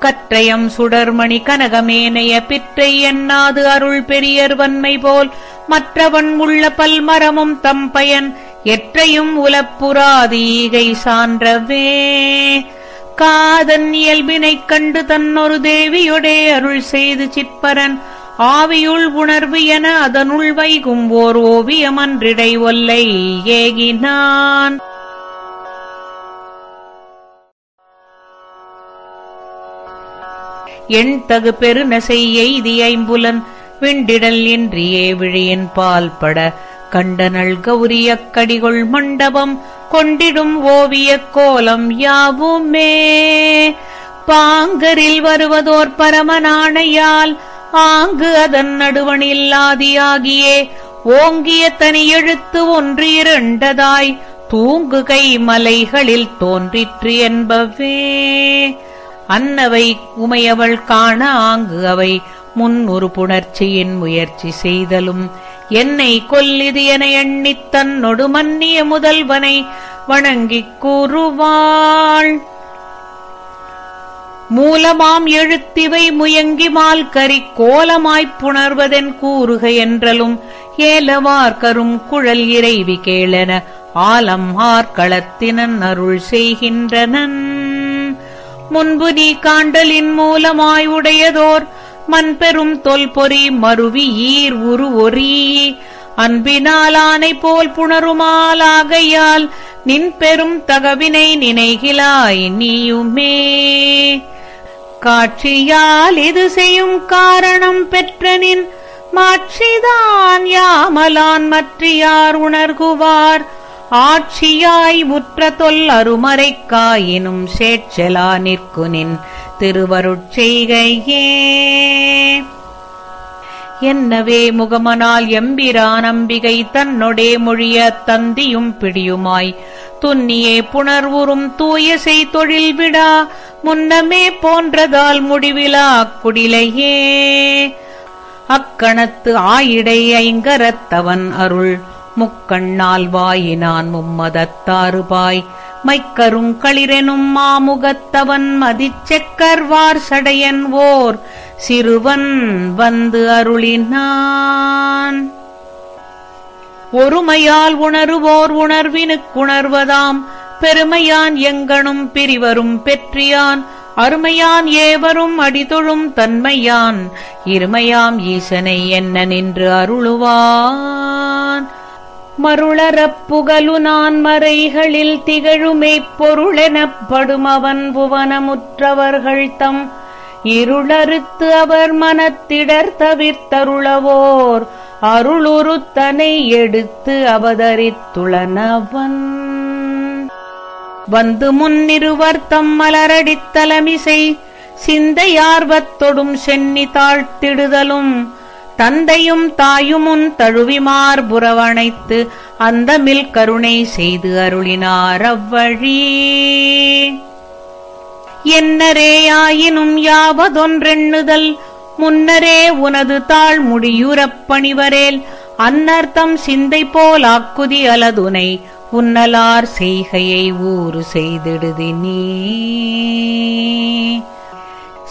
கற்றயம் சுடர்மணி கனகமேனைய பிற்றை எண்ணாது அருள் பெரியர் வன்மை போல் மற்றவன் உள்ள பல்மரமும் தம் பயன் எற்றையும் உலப்புறாதீகை சான்றவே. காதன் இயல்பினைக் கண்டு தன்னொரு தேவியொடே அருள் செய்து சிற்பரன் ஆவியுள் உணர்வு என அதனுள் வைகும் ஓர் ஓவியமன்றிடை ஒல்லை ஏகினான். எண் தகு பெருநசை எய்தி ஐம்புலன் விண்டிடல் இன்றியே விழியின் பால் பட கண்டனள் கௌரியக் கடிகொள் மண்டபம் கொண்டிடும் ஓவியக் கோலம் யாவுமே. பாங்கரில் வருவதோர் பரமனாணையால் ஆங்கு அதன் நடுவனில் ஆதியாகியே ஓங்கிய தனி எழுத்து ஒன்று இரண்டதாய். தூங்குகை மலைகளில் தோன்றிற்று என்பவே. அன்னவை உமையவள் காண ஆங்கு அவை. முன் ஒரு புணர்ச்சியின் முயற்சி செய்தலும். என்னை கொல்லிது என எண்ணித் தன்னொடு மன்னிய முதல்வனை. வணங்கிக் கூறுவாள். மூலமாம் எழுத்திவை முயங்கி மால்கரி கோலமாய்ப் புணர்வதென் கூறுக என்றலும் ஏலவார் கரும் குழல் இறைவி கேளென ஆலம் ஆர்களத்தினன் அருள் செய்கின்றனன். முன்பு நீ காண்டலின் மூலமாய் உடையதோர் மண்பெரும் தொல்பொறி மருவி ஈர் உரு ஒரி. அன்பினாலானை போல் புணருமாலாகையால் நின் பெரும் தகவினை நினைகிலாய் நீயுமே. காட்சியால் இது செய்யும் காரணம் பெற்றனின் மாற்றிதான் மாட்சிதான் யாமலான் மற்றியார் உணர்குவார். ஆட்சியாய் முற்ற தொல் அருமறைக்காயினும் சேட்சலா நிற்குனின் திருவருட்செய்கையே என்னவே முகமனால் எம்பிரான் அம்பிகை தன்னொடே மொழிய தந்தியும் பிடியுமாய். துன்னியே புணர்வுறும் தூய தொழில் விடா. முன்னமே போன்றதால் முடிவிலா குடிலையே. அக்கணத்து ஆயிடை ஐங்கரத்தவன் அருள். முக்கண்ணால் வாயினான் மும்மதத்தாறுபாய் மைக்கரும் களிரெனும் மாமுகத்தவன் மதிச்செக்கர்வார் சடையன் ஓர். சிறுவன் வந்து அருளினான். ஒருமையால் உணருவோர் உணர்வினுக்குணர்வதாம். பெருமையான் எங்கனும் பிரிவரும் பெற்றியான். அருமையான் ஏவரும் அடிதொழும் தன்மையான். இருமையாம் ஈசனை என்ன நின்று அருளுவான். மருளறப் புகழு நான் மறைகளில் திகழுமே பொருளெனப்படும் அவன் புவனமுற்றவர்கள் தம். இருளறுத்து அவர் மனத்திடர் தவிர்த்தருளவோர். அருளுருத்தனை எடுத்து அவதரித்துளனவன். வந்து முன்னிருவர் தம் மலரடித் தலைமிசை சிந்தையார்வத்தொடும் சென்னி தாழ்த்திடுதலும். தந்தையும் தாயுமுன் தழுவிமார் புறவணைத்து அந்தமில் கருணை செய்து அருளினார் அவ்வழி. என்னரேயாயினும் யாவதொன்றெண்ணுதல் முன்னரே உனது தாழ் முடியுறப் பணிவரேல் அன்னர்த்தம் சிந்தை போல் ஆக்குதி அலதுனை உன்னலார் செய்கையை ஊறு செய்திடுதி நீ.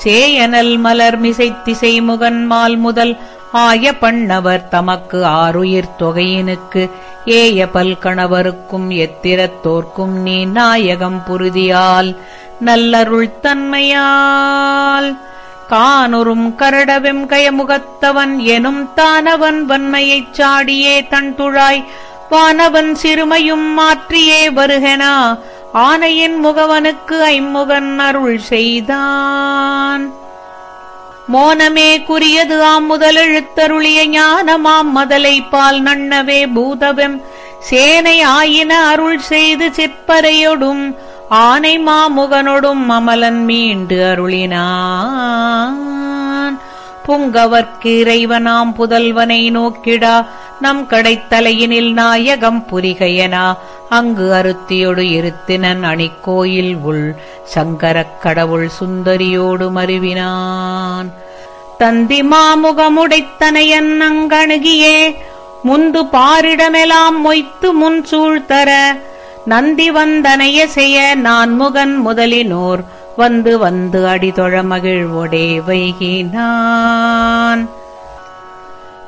சேயனல் மலர் மிசைத்திசை முகன்மால் முதல் ஆய பண்ணவர் தமக்கு ஆறுயிர் தொகையினுக்கு ஏய பல்கணவருக்கும் எத்திரத்தோர்க்கும் நீ நாயகம் புருதியால் நல்லருள் தன்மையால். கானுறும் கரடவெம் கயமுகத்தவன் எனும் தானவன் வன்மையைச் சாடியே தன் துழாய் வானவன் சிறுமையும் மாற்றியே வருகனா? ஆனையின் முகவனுக்கு ஐம்முகன் அருள் செய்தான். மோனமே குறியது ஆம் முதலெழுத்தருளிய ஞானமாம் மதலை பால் நன்னவே பூதவெம். சேனை ஆயின அருள் செய்து சிற்பரையொடும் ஆனை மாமுகனொடும் அமலன் மீண்டு அருளினான். புங்கவர்க்கு இறைவனாம் புதல்வனை நோக்கிடா. நம் கடைத்தலையினில் நாயகம் புரிகையனா? அங்கு அருத்தியொடு இருத்தினன் அணிக்கோயில் உள் சங்கரக் கடவுள் சுந்தரியோடு மருவினான். தந்தி மாமுகமுடைத்தனையன் அங்கணுகியே முந்து பாரிடமெலாம் மொய்த்து முன் சூழ்த்தர நந்தி வந்தனைய செய்ய நான் முகன் முதலினோர் வந்து வந்து அடிதொழ மகிழ்வொடே வைகினான்.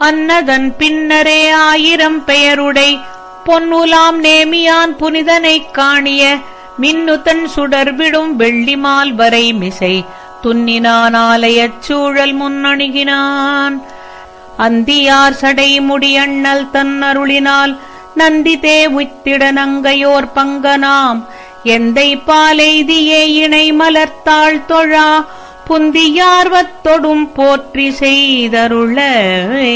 அன்னதன் பின்னரே ஆயிரம் பெயருடை. பொன்னுலாம் நேமியான் புனிதனைக் காணிய மின்னுதன் சுடர்விடும் வெள்ளிமால் வரை மிசை. துன்னினான் ஆலயச் சூழல் முன்னணுகினான். அந்தியார் சடை முடியண்ணல் தன் அருளினால் நந்தி தேவுத்திட நங்கையோர் பங்கனாம். எந்தை பாலைதியே இணை மலர்த்தாள் தொழா. புந்தியார்வத்தொடும் போற்றி செய்தருளவே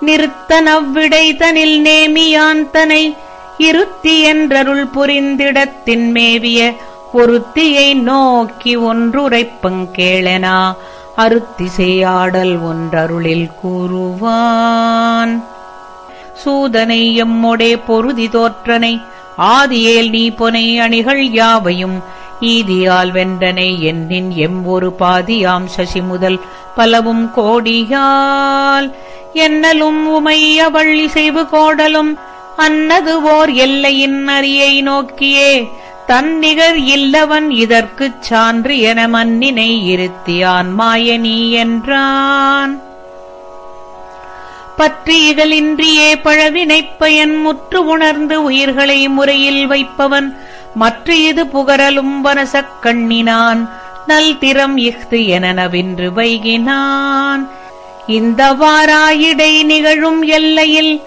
நிறுத்த நவ்விடை நேமியாந்தனை நேமியான் தனை இருத்தி என்றருள் புரிந்திடத்தின் மேவிய ஒருத்தியை நோக்கி ஒன்றுரைப்பங் கேளனா. அருத்திசையாடல் ஒன்றருளில் கூறுவான். சூதனை எம்மொடே பொருதி தோற்றனை ஆதியேல் நீ பொனை அணிகள் யாவையும் ஈதியால் வென்றனை என்னின் எம் ஒரு பாதியாம் சசி முதல் பலவும் கோடியால். என்னலும் உமைய வள்ளி செய்வு கோடலும் அன்னது ஓர் எல்லையின் அரியை நோக்கியே. தன்னிகர் இல்லவன் இதற்குச் சான்று என மன்னினை இருத்தியான் மாயனி என்றான். பற்றி இகலின்றியே பழவினைப் பயன் முற்று உணர்ந்து உயிர்களை முறையில் வைப்பவன். மற்ற இது புகரலும் வனசக் கண்ணினான். நல் திறம் இஃது என வைகினான். இந்த வாராயிடை நிகழும் எல்லையில்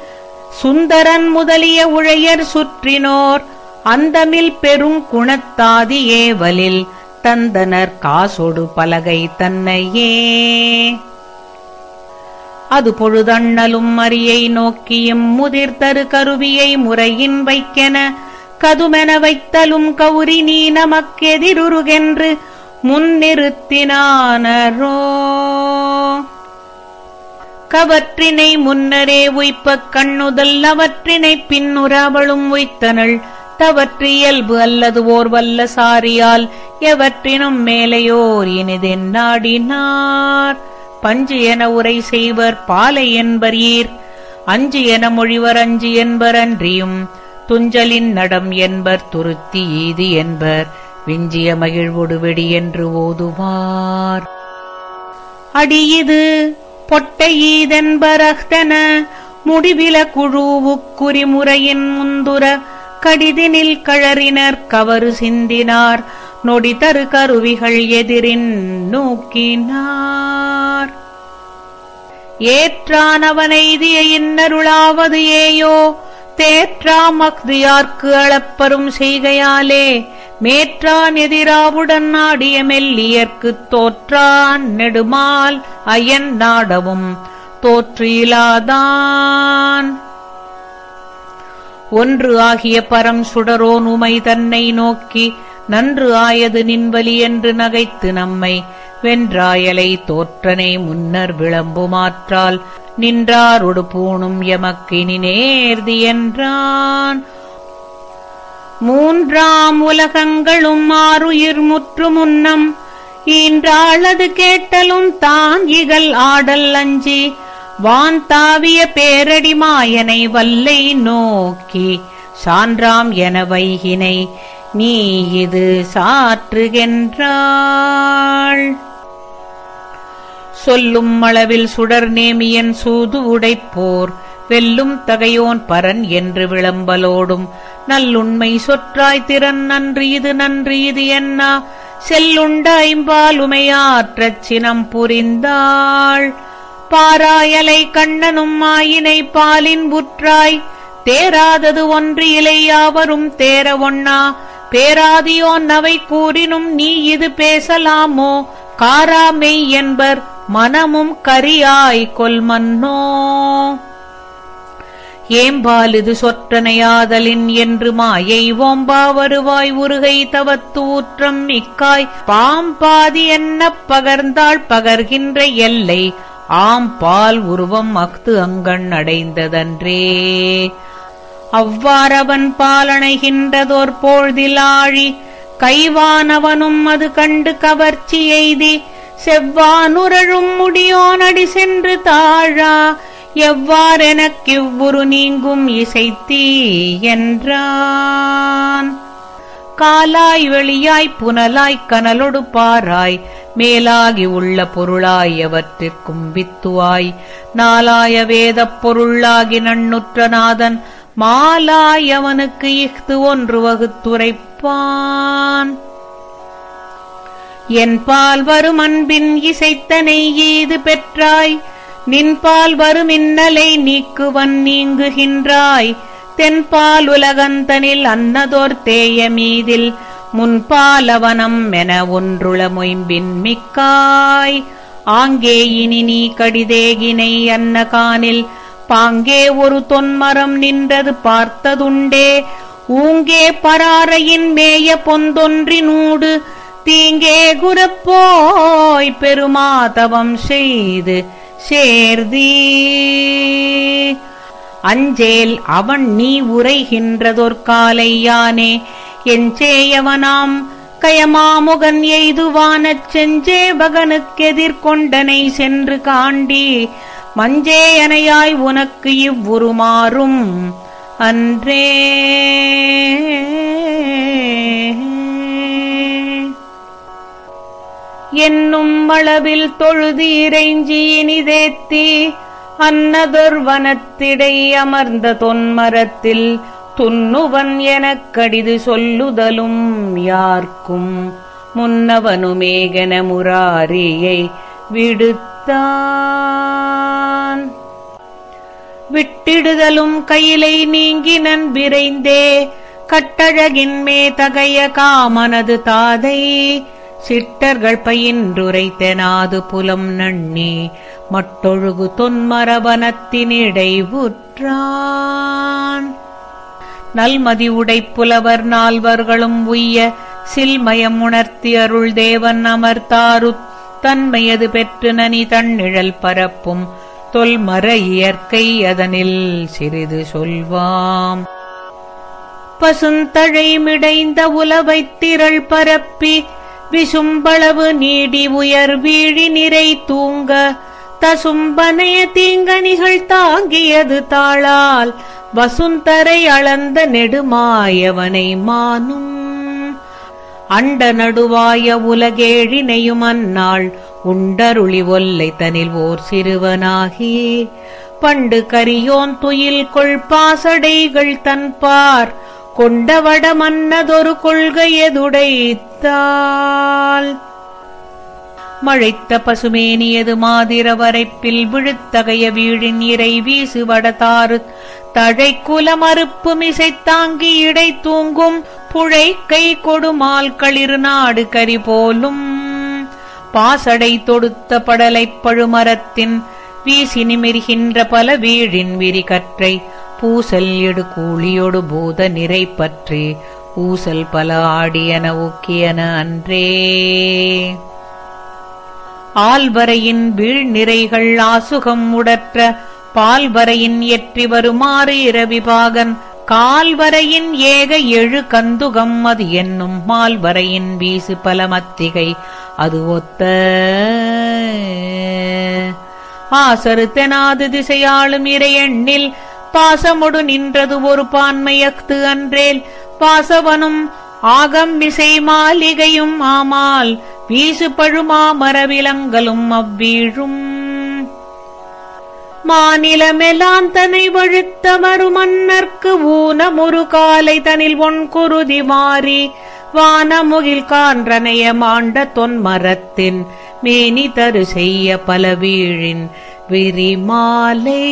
சுந்தரன் முதலிய உழையர் சுற்றினோர். அந்தமில் பெரும் குணத்தாதி ஏவலில் தந்தனர் காசொடு பலகை தன்னையே. அது பொழுதண்ணலும் மரியை நோக்கியும் முதிர்தரு கருவியை முறையின் வைக்கென கதுமென வைத்தலும் கௌரி நீ நமக்கெதிருருகென்று முன்னிறுத்தினானரோ. கவற்றினை முன்னரே உய்ப்பக் கண்ணுதல் அவற்றினைப் பின்னுறவளும் உய்த்தனள். தவற்று இயல்பு அல்லது ஓர் வல்ல சாரியால் எவற்றினும் மேலையோர் இனிதென் நாடினார். பஞ்சு என உரை செய்வர் பாலை என்பர் ஈர். அஞ்சு என மொழிவர் அஞ்சு என்பர் அன்றியும் துஞ்சலின் நடம் என்பர் துருத்தி ஈது என்பர். விஞ்சிய மகிழ்வொடு வெடி என்று ஓதுவார். அடியிது பொட்டை ஈதென்பரஹ்தன முடிவில குழுவுக்குறிமுறையின் முந்துர கடிதினில் கழறினர் கவறு சிந்தினார். நொடி தரு கருவிகள் எதிரின் நோக்கினார். ஏற்றானவனைதிய இன்னருளாவது ஏயோ தேற்றா மக்தியார்க்கு அளப்பரும் செய்கையாலே மேற்றான் எதிராவுடன் நாடிய மெல்லியர்க்குத் தோற்றான் நெடுமால் அயன் நாடவும் தோற்றிலாதான். ஒன்று ஆகிய பரம் சுடரோன் உமை தன்னை நோக்கி நன்று ஆயது நின்வலி என்று நகைத்து நம்மை. வென்றாயலை தோற்றனை முன்னர் விளம்புமாற்றால் நின்றாரொடு பூணும் எமக்கினி நேர்தி என்றான். மூன்றாம் உலகங்களும் ஆறுயிர் முற்று முன்னம் ஈன்றாளது கேட்டலும் தான் இகல் ஆடல் அஞ்சி. வான் தாவிய பேரடி மாயனை வல்லை நோக்கி சான்றாம் என வைகினை. நீ இது சாற்றுகின்றாள். சொல்லும் அளவில் சுடர் நேமியன் சூது உடைப்போர் வெல்லும் தகையோன் பரன் என்று விளம்பலோடும். நல்லுண்மை சொற்றாய் திறன் நன்றி இது நன்றி இது என்னா? செல்லுண்ட ஐம்பாலுமையாற்றச் சினம் புரிந்தாள். பாராயலை கண்ணனும் மாயினை பாலின் புற்றாய் தேராதது ஒன்று இலையாவரும் தேர ஒண்ணா? பேராதியோன் அவை கூறினும் நீ இது பேசலாமோ? காராமெய் என்பர் மனமும் கரியாய் கொல்மன்னோ ஏம்பால் இது சொற்றனையாதலின் என்று மாயை ஓம்பா வருவாய் உருகை தவத்து ஊற்றம் பாம்பாதி என்ன பகர்ந்தாள் பகர்கின்ற எல்லை. ஆம் பால் உருவம் அஃது அங்கண் அடைந்ததன்றே. அவ்வாறவன் பாலணைகின்றதோர் பொழுதிலாழி கைவானவனும் அது கண்டு கவர்ச்சி எய்தி செவ்வானுரழும் முடியோனடி சென்று தாழா எவ்வாறெனக்கிவ்வுரு நீங்கும் இசைத்தீ என்றான். காலாய் வெளியாய் புனலாய் கனலொடு பாராய் மேலாகி உள்ள பொருளாய் அவற்றிற்கும் வித்துவாய் நாலாய வேதப் பொருளாகி நண்ணுற்ற நாதன் மாலாயவனுக்கு இஃது ஒன்று வகுத்துரைப்பான். என்பால் வரும் அன்பின் இசைத்தனை ஈது பெற்றாய். நின்பால் வரும் இன்னலை நீக்குவன் நீங்குகின்றாய். தென்பால் உலகந்தனில் அன்னதோர் தேய மீதில் முன்பாலவனம் என ஒன்றுள மொயம்பின் மிக்காய். ஆங்கே இனி நீ கடிதேகினை அன்னகானில். பாங்கே ஒரு தொன்மரம் நின்றது பார்த்ததுண்டே. ஊங்கே பராரையின் மேய பொந்தொன்றினூடு. தீங்கே குரப்போய் பெருமாதவம் செய்து சேர்தீ. அஞ்சேல் அவன் நீ உரைகின்றதொற்காலை யானே எஞ்சேயவனாம் கயமாமுகன் எய்துவானச் செஞ்சே பகனுக்கெதிர்கொண்டனை சென்று காண்டி. மஞ்சேயனையாய் உனக்கு இவ்வுருமாறும். அன்றே. என்னும் அளவில் தொழுது இறைஞ்சி இனிதேத்தி அன்னதொர் வனத்திடை அமர்ந்த தொன்மரத்தில் துன்னுவன் எனக் கடிது சொல்லுதலும் யார்க்கும் முன்னவனுமேகன முராரியை விட்டான் விட்டிடுதலும் கையிலை நீங்கினன் விரைந்தே கட்டழகின்மே தகைய காமனது தாதை சிட்டர்கள் பயின்றுரைத்தனாது புலம் நண்ணி மட்டொழுகு தொன்மரவனத்தினிடைவுற்றான். நல்மதி உடைப்புலவர் நால்வர்களும் உய்ய சில்மயம் உணர்த்தி அருள் தேவன் அமர்த்தாருத் தன்மையது பெற்று நனி தன்னிழல் பரப்பும்? தொல்மர இயற்கை அதனில் சிறிது சொல்வாம். பசுந்தழை மிடைந்த உலவைத் திரள் பரப்பி விசும்பளவு நீடி உயர் வீழி நிறை தூங்க தசும்பனைய தீங்கணிகள் தாங்கியது தாளால் வசுந்தரை அளந்த நெடுமாயவனை மானும். அண்ட நடுவாய உலகேழினையும் அந்நாள் உண்டருளி ஒல்லை தனில் ஓர் சிறுவனாகி. பண்டு கரியோன் துயில் கொள் பாசடைகள் தன்பார் கொண்டவட மன்னதொரு கொள்கையதுடைத்தாள் மழைத்த பசுமேனியது மாதிர வரைப்பில் விழுத்தகைய வீழின் இறை வீசுவடதாறு தழைக்குல மறுப்பு மிசைத்தாங்கி இடை தூங்கும் புழை கை கொடுமால் களிறு நாடு கரி போலும். பாசடை தொடுத்த படலைப் பழுமரத்தின் வீசி நிமிர்கின்ற பல வீழின் விரி கற்றை பூசல் எடு கூலியொடு பூத நிறை பற்றி ஊசல் பல ஆடியன ஊக்கியன அன்றே. ஆல்வரையின் வீழ்நிறைகள் ஆசுகம் உடற்ற பால்வரையின் எற்றி வருமாறு இரவிபாகன் கால்வரையின் ஏக எழு கந்துகம் அது என்னும் மால்வரையின் வீசு பலமத்திகை அது ஒத்த. ஆசரு தெனாது திசையாளும் இறையெண்ணில் பாசமொடு நின்றது ஒரு பான்மையத்து அன்றேல் பாசவனும் ஆகம் விசை மாளிகையும் ஆமால் வீசு பழுமா மரவிலங்களும் அவ்வீழும். மாநிலமெலாம் தனை வழுத்த மறுமன்னர்க்கு ஊனமுரு காலை தனில் ஒன்குருதி மாறி வானமுகில் கான்றனைய மாண்ட தொன்மரத்தின் மேனி தரு செய்ய பல வீழின் விரிமாலை.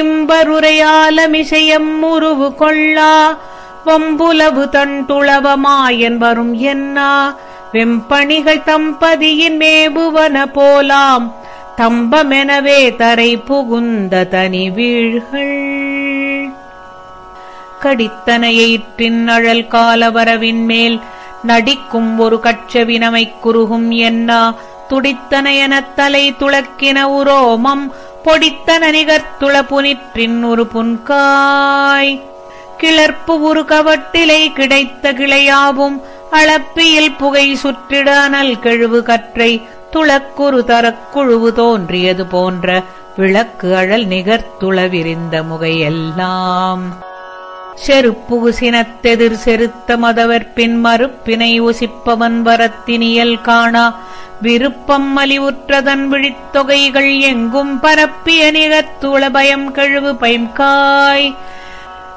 இம்பருரையாலமிசையம் முருவு கொள்ளா வம்புலவு தண்டுளவமாயன் வரும் என்னா வெம்பணிகள் தம்பதியின் மேபுவன போலாம். தம்பமெனவே தரை புகுந்த தனி வீழ்கள். கடித்தனையிற்றின் அழல் காலவரவின் மேல் நடிக்கும் ஒரு கட்சவினமைக் குறுகும் என்னா துடித்தனையனத் தலை துளக்கின உரோமம் பொடித்தன நிகர்த்துள புனிற்றின் ஒரு புன்காய். கிளர்ப்பு ஒரு கவட்டிலை கிடைத்த கிளையாவும் அளப்பியில் புகை சுற்றிட அனல் கெழுவு கற்றை துளக்குறு தரக்குழுவு தோன்றியது போன்ற விளக்கு அழல் நிகர்த்துள விரிந்த முகையெல்லாம். செருப்புகு சினத்தெதிர் செருத்த மதவர்பின் மறுப்பினை ஒசிப்பவன் வரத்தினியல் காணா. விருப்பம் மலிவுற்றதன் விழித்தொகைகள் எங்கும் பரப்பிய நிகத்துள பயம் கழுவு பைம்காய்.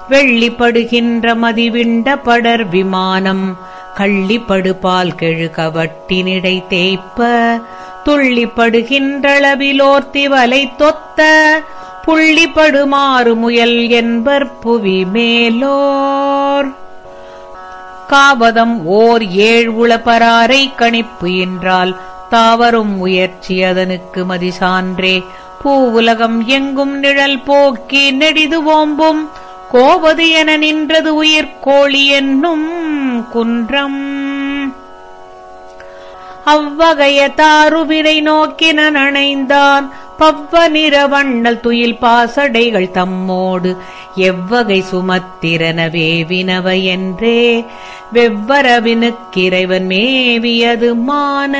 வெள்ளிப்படுகின்ற மதிவிண்ட படர் விமானம். கள்ளிப்படுபால் கெழுகவட்டினிடை தேய்ப்ப துள்ளிப்படுகின்றளவிலோர்த்தி வலை தொத்த புள்ளிப்படுமாறு முயல் என்பர் புவி மேலோர். காவதம் ஓர் ஏழ் உளப்பராரை கணிப்பு என்றால் தாவரும் முயற்சி அதனுக்கு மதிசான்றே. பூவுலகம் எங்கும் நிழல் போக்கி நெடிது ஓம்பும் கோவது என நின்றது உயிர்கோழி என்னும் குன்றம். அவ்வகைய தாருவிரை நோக்கின நனைந்தான் பவ்வ நிற வண்ணல் துயில் பாசடைகள் தம்மோடு. எவ்வகை சுமத்திரனவே வினவ என்றே. வெவ்வரவினுக்கிறைவன் மேவியது மான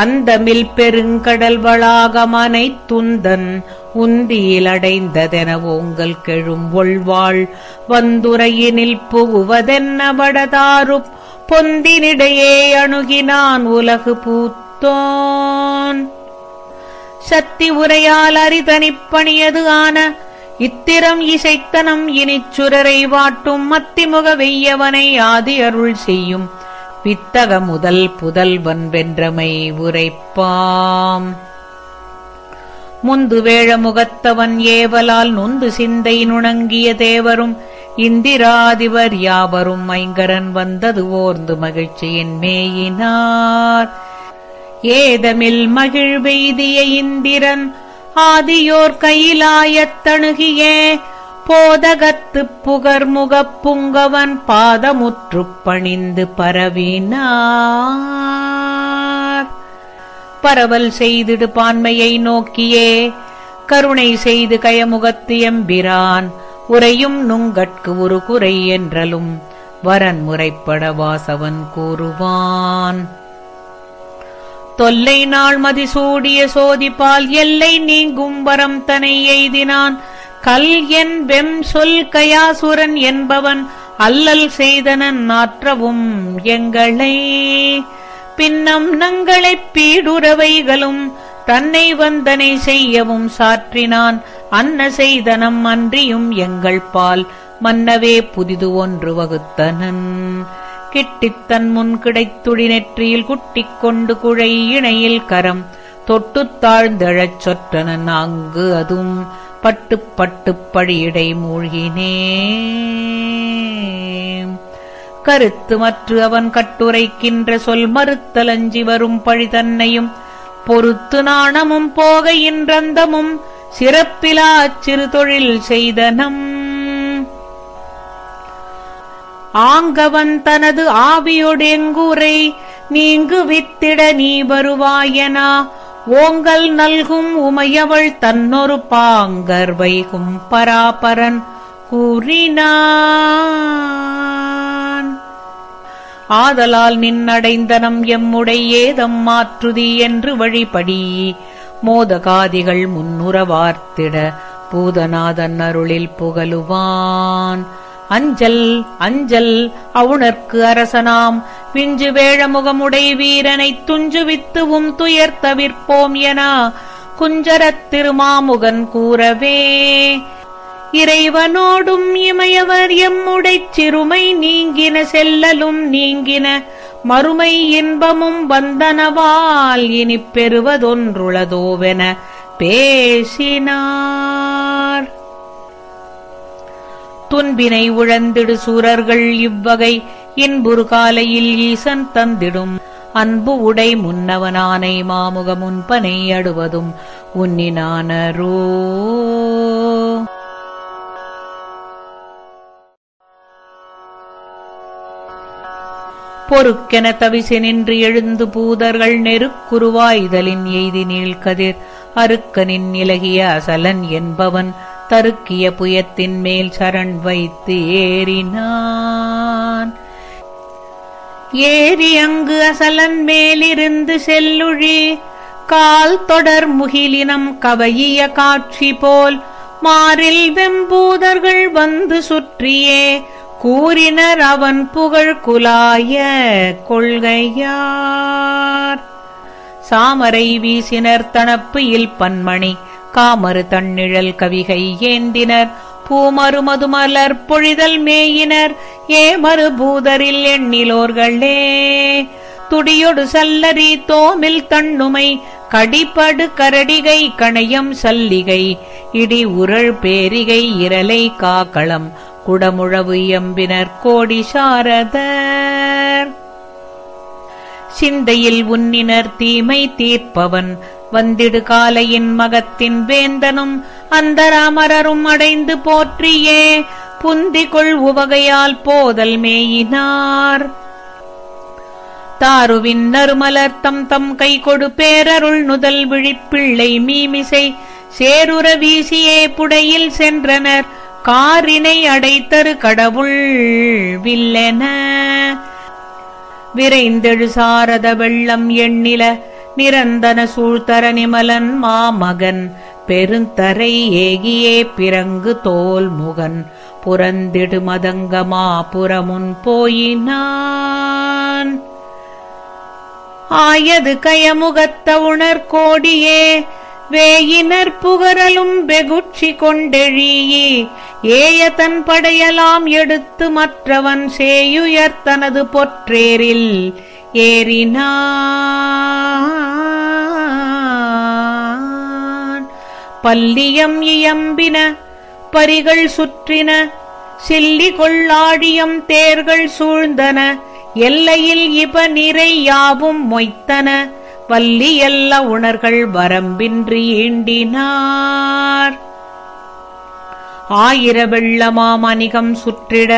அந்தமில் பெருங்கடல் வளாகமனை துந்தன் உந்தியில் அடைந்ததென ஓங்கல் கெழும் ஒள்வாள். வந்துரையினில் புகுவதென்ன வடதாரு பொந்தினிடையே அணுகினான் உலகு பூத்தோன். சக்தி உரையால் அரிதனிப்பணியது ஆன இத்திரம் இசைத்தனம் இனிச் சுரரை வாட்டும் மத்திமுக வெய்யவனை ஆதி அருள் செய்யும். வித்தக முதல் புதல்வன் வென்றமை உரைப்பாம். முந்து வேழ முகத்தவன் ஏவலால் நொந்து சிந்தை நுணங்கிய தேவரும் இந்திராதிபர் யாவரும் ஐங்கரன் வந்தது ஓர்ந்து மகிழ்ச்சியின் மேயினார். ஏதமில் மகிழ்வெய்திய இந்திரன் ஆதியோர் கையிலாயத்தணுகியே போதகத்துப் புகர்முகப் புங்கவன் பாதமுற்றுப் பணிந்து பரவினார். பரவல் செய்திடு பான்மையை நோக்கியே கருணை செய்து கயமுகத்து எம்பிரான். உரையும் நுங்கட்கு ஒரு குறை என்றலும் வரன் முறைப்பட வாசவன் கூறுவான். தொல்லை நாள் மதிசூடிய சோதிப்பால் எல்லை நீங்கும் வரம் தனை எய்தினான். கல் என் வெம் சொல் கயாசுரன் என்பவன் அல்லல் செய்தனன் நாற்றவும் எங்களை. பின்னம் நங்களைப் பீடுறவைகளும் தன்னை வந்தனை செய்யவும் சாற்றினான். அன்ன செய்தனம் அன்றியும் எங்கள் பால் மன்னவே புதிது ஒன்று வகுத்தனன். கிட்டித்தன் முன் கிடைத்துடி நெற்றியில் குட்டிக் கொண்டு குழை இணையில் கரம். தொட்டுத் தாழ்ந்தழச் சொற்றனன் அங்கு அதும். பட்டு பட்டு பழியிடை மூழ்கினே கருத்து மற்று அவன் கட்டுரைக்கின்ற சொல் மறுத்தலஞ்சி வரும் பழி தன்னையும் பொறுத்து நாணமும் போகையின்றந்தமும் சிறப்பிலா சிறு தொழில் செய்தனம். ஆங்கவன் தனது ஆவியொடெங்குரை நீங்கு வித்திட நீ வருவாயனா? ஓங்கல் நல்கும் உமையவள் தன்னொரு பாங்கர் வைகும் பராபரன் கூறினான். ஆதலால் நின்னடைந்தனம் எம்முடை ஏதம் மாற்றுதி என்று வழிபடி மோதகாதிகள் முன்னுறவார்த்திட பூதநாதன் அருளில் புகழுவான் அஞ்சல் அஞ்சல் அவுணர்க்கு அரசனாம். விஞ்சு வேழமுகமுடை வீரனைத் துஞ்சுவித்துவும் துயர் தவிர்ப்போம் என குஞ்சரத் திருமாமுகன் கூறவே. இறைவனோடும் இமையவர் எம்முடைச் சிறுமை நீங்கின செல்லலும் நீங்கின மறுமை இன்பமும் வந்தனவால் இனிப் பெறுவதொன்றுளதோவென பேசினார். துன்பினை உழந்திடு சூரர்கள் இவ்வகை இன்புறு காலையில் ஈசன் தந்திடும். அன்பு உடை முன்னவனானை மாமுக முன்பனை அடுவதும். உன்னினானரோ பொறுக்கென தவிசி நின்று எழுந்து பூதர்கள் நெருக்குருவாய்தலின் எய்தி நீள்கதிர் அருக்கனின் இலகிய அசலன் என்பவன் தருக்கிய புயத்தின் மேல் சரண் வைத்து ஏறினான் ஏறி அங்கு அசலன் மேலிருந்து செல்லுழி கால் தொடர் முகிலினம் கவையிய காட்சி போல் மாறில் வெம்பூதர்கள் வந்து சுற்றியே கூறினர் அவன் புகழ் குலாய கொள்கையார். சாமரை வீசினர் தனப்பு இல் பன்மணி காமறு தன்னிழல் கவிகை ஏந்தினர் பூமரு மதுமலர் பொழிதல் மேயினர் ஏமறு பூதரில் எண்ணிலோர்களே. துடியொடு சல்லரி தோமில் தண்ணுமை கடிபடு கரடிகை கணையம் சல்லிகை இடி உரள் பேரிகை இரலை காக்களம் குடமுழவு எம்பினர் கோடி சாரதர். சிந்தையில் உன்னினர் தீமை தீர்ப்பவன் வந்திடு காலையின் மகத்தின் வேந்தனும் அந்தராமரரும் அடைந்து போற்றியே. புந்திகொள் உவகையால் போதல் மேயினார். தாருவின் நறுமலர் தம் தம் கை கொடு பேரருள் நுதல் விழிப்பிள்ளை மீமிசை. சேருற வீசியே புடையில் சென்றனர். காரினை அடைத்தரு கடவுள் வில்லென. விரைந்தெழு சாரத வெள்ளம் எண்ணில நிரந்தன சூழ்த்தர நிமலன் மாமகன். பெருந்தரை ஏகியே பிறங்கு தோல் முகன். புறந்திடு மதங்கமா புறமுன் போயினான். ஆயது கயமுகத்த உணர்கோடியே வேயினர் புகரலும் வெகுட்சி கொண்டெழியே. ஏய தன் படையலாம் எடுத்து மற்றவன் சேயுயர் தனது பொற்றேரில் ஏறினான். பல்லியம் இயம்பின பரிகள் சுற்றின சில்லி கொள்ளாழியம் தேர்கள் சூழ்ந்தன எல்லையில் இப நிறை யாவும் மொய்த்தன வல்லி எல்ல உணர்கள் வரம்பின்றி ஈண்டினார். ஆயிர வெள்ளமாமணிகம் சுற்றிட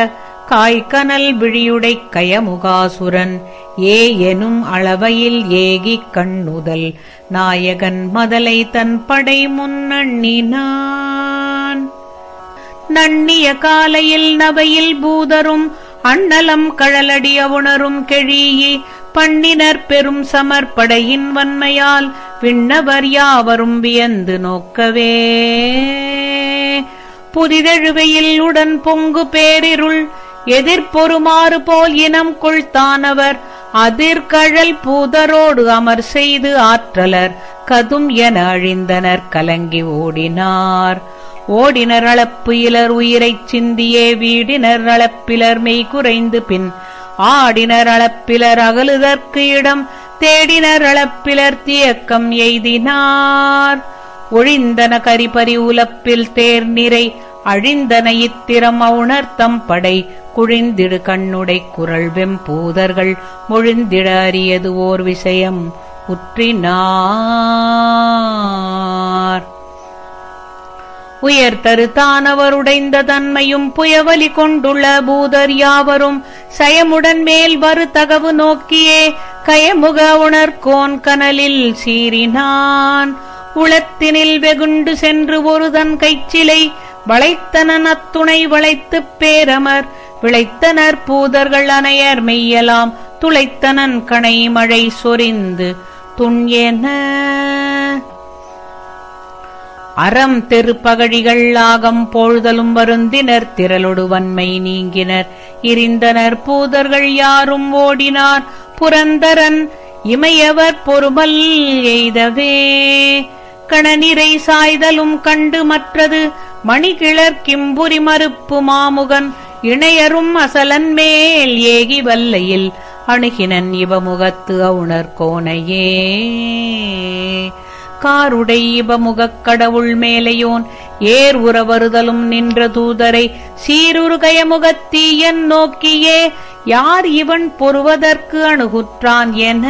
காய்கனல் விழியுடை கயமுகாசுரன் ஏ எனும் அளவையில் ஏகிக் கண்ணுதல் நாயகன் மதலை தன் படை முன்னண்ணினான் நண்ணிய காலையில் நவையில் பூதரும் அண்ணலம் கழலடிய உணரும் கெழியி பண்ணினர் பெரும் சமர்ப்படையின் வன்மையால் விண்ணவர் யாவரும் வியந்து நோக்கவே. புதிதெழுவையில் உடன் பொங்கு பேரிருள் எதிர்பொருமாறு போல் இனம் கொள்தானவர் அதிர்கழல் பூதரோடு அமர் செய்து ஆற்றலர் கதும் என அழிந்தனர் கலங்கி ஓடினார். ஓடினர் அளப்பு இலர் உயிரைச் சிந்தியே வீடினர் அளப்பிலர் மெய் குறைந்து பின் ஆடினர் அளப்பிலர் அகலுதற்கு இடம் தேடினர் அளப்பிலர் தியக்கம் எய்தினார். ஒழிந்தன கரிபரி உலப்பில் தேர் நிறை அழிந்தன இத்திரம் அவுணர்த்தம் படை குழிந்திடு கண்ணுடை குரல் வெம்பூதர்கள் மொழிந்திட அறியது ஓர் விஷயம் உற்றினார். உயர்தரு தானவருடைந்த தன்மையும் புயவலி கொண்டுள்ள பூதர் யாவரும் சயமுடன் மேல் வரு தகவு நோக்கியே கயமுக உணர்கோன் கனலில் சீறினான். உளத்தினில் வெகுண்டு சென்று ஒருதன் கைச்சிலை வளைத்தனன் அத்துணை வளைத்துப் பேரமர் விளைத்தனர் பூதர்கள் அனையர் மெய்யலாம் துளைத்தனன் கணை மழை சொரிந்து துண்யன. அறம் தெரு பகழிகள் ஆகம் போழுதலும் வருந்தினர் திரளொடு வன்மை நீங்கினர். இருந்தனர் பூதர்கள் யாரும் ஓடினார் புரந்தரன் இமையவர் பொறுமல் எய்தவே. கணநிறை சாய்தலும் கண்டு மற்றது மணிகிளர் கிம்புரி மறுப்பு மாமுகன் இணையரும் அசலன் மேல் ஏகி வல்லையில் அணுகினன் இவமுகத்து அவுணர் கோனையே. காருடை இவமுகக் கடவுள் மேலையோன் ஏர் உறவருதலும் நின்ற தூதரை சீருருகயமுகத்தீயன் நோக்கியே யார் இவன் பொறுவதற்கு அணுகுற்றான் என.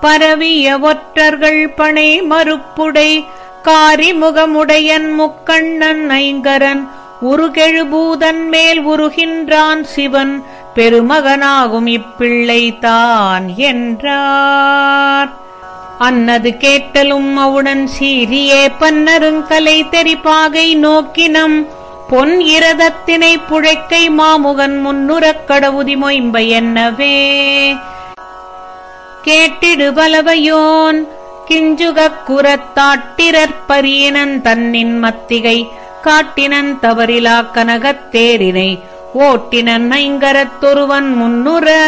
பரவிய ஒற்றர்கள் பனை மறுப்புடை காரிமுகமுடையன் முக்கண்ணன் ஐங்கரன் உருகெழுபூதன் மேல் உருகின்றான் சிவன் பெருமகனாகும் இப்பிள்ளை தான் என்றார். அன்னது கேட்டலும் அவுடன் சீரியே பன்னருங்கலை தெரிப்பாகை நோக்கினம் பொன் இரதத்தினை புழைக்கை மாமுகன் முன்னுறக் கடவுதி மொயம்ப என்னவே. கேட்டிடு பலவையோன் கிஞ்சுகக் குரத்தாட்டிரற்பரியனன் தன்னின் மத்திகை காட்டினன் தவறிலா கனகத்தேரினை ஓட்டினன் ஐங்கரத்தொருவன் முன்னுர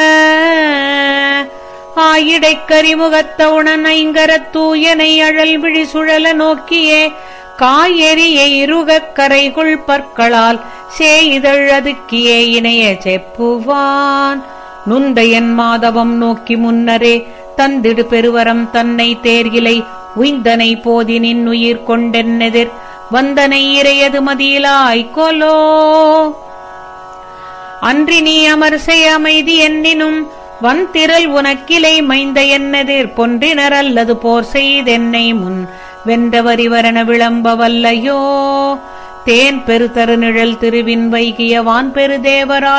ஆயிடைக் கரிமுகத்தவுணன் ஐங்கரத் தூயனை அழல் விழி சுழல நோக்கியே காயெறியை இருகக் கரைகுள் பற்களால் சேயிதழதுக்கியே இணைய செப்புவான். நுந்தையன் மாதவம் நோக்கி முன்னரே தந்திடு பெருவரம் தன்னை தேர்கிலை உய்ந்தனை போதினின் உயிர் கொண்டென்னெதிர் வந்தனை இறையது மதியிலாய் கொலோ. அன்றி நீ அமர்சை அமைதி என்னினும் வந்திரல் உனக்கிலை மைந்த என்னதிர் பொன்றினர் அல்லது போர் செய்தென்னை முன் வென்றவரிவரண விளம்ப வல்லையோ தேன் பெருதரு நிழல் திருவின் வைகிய வான்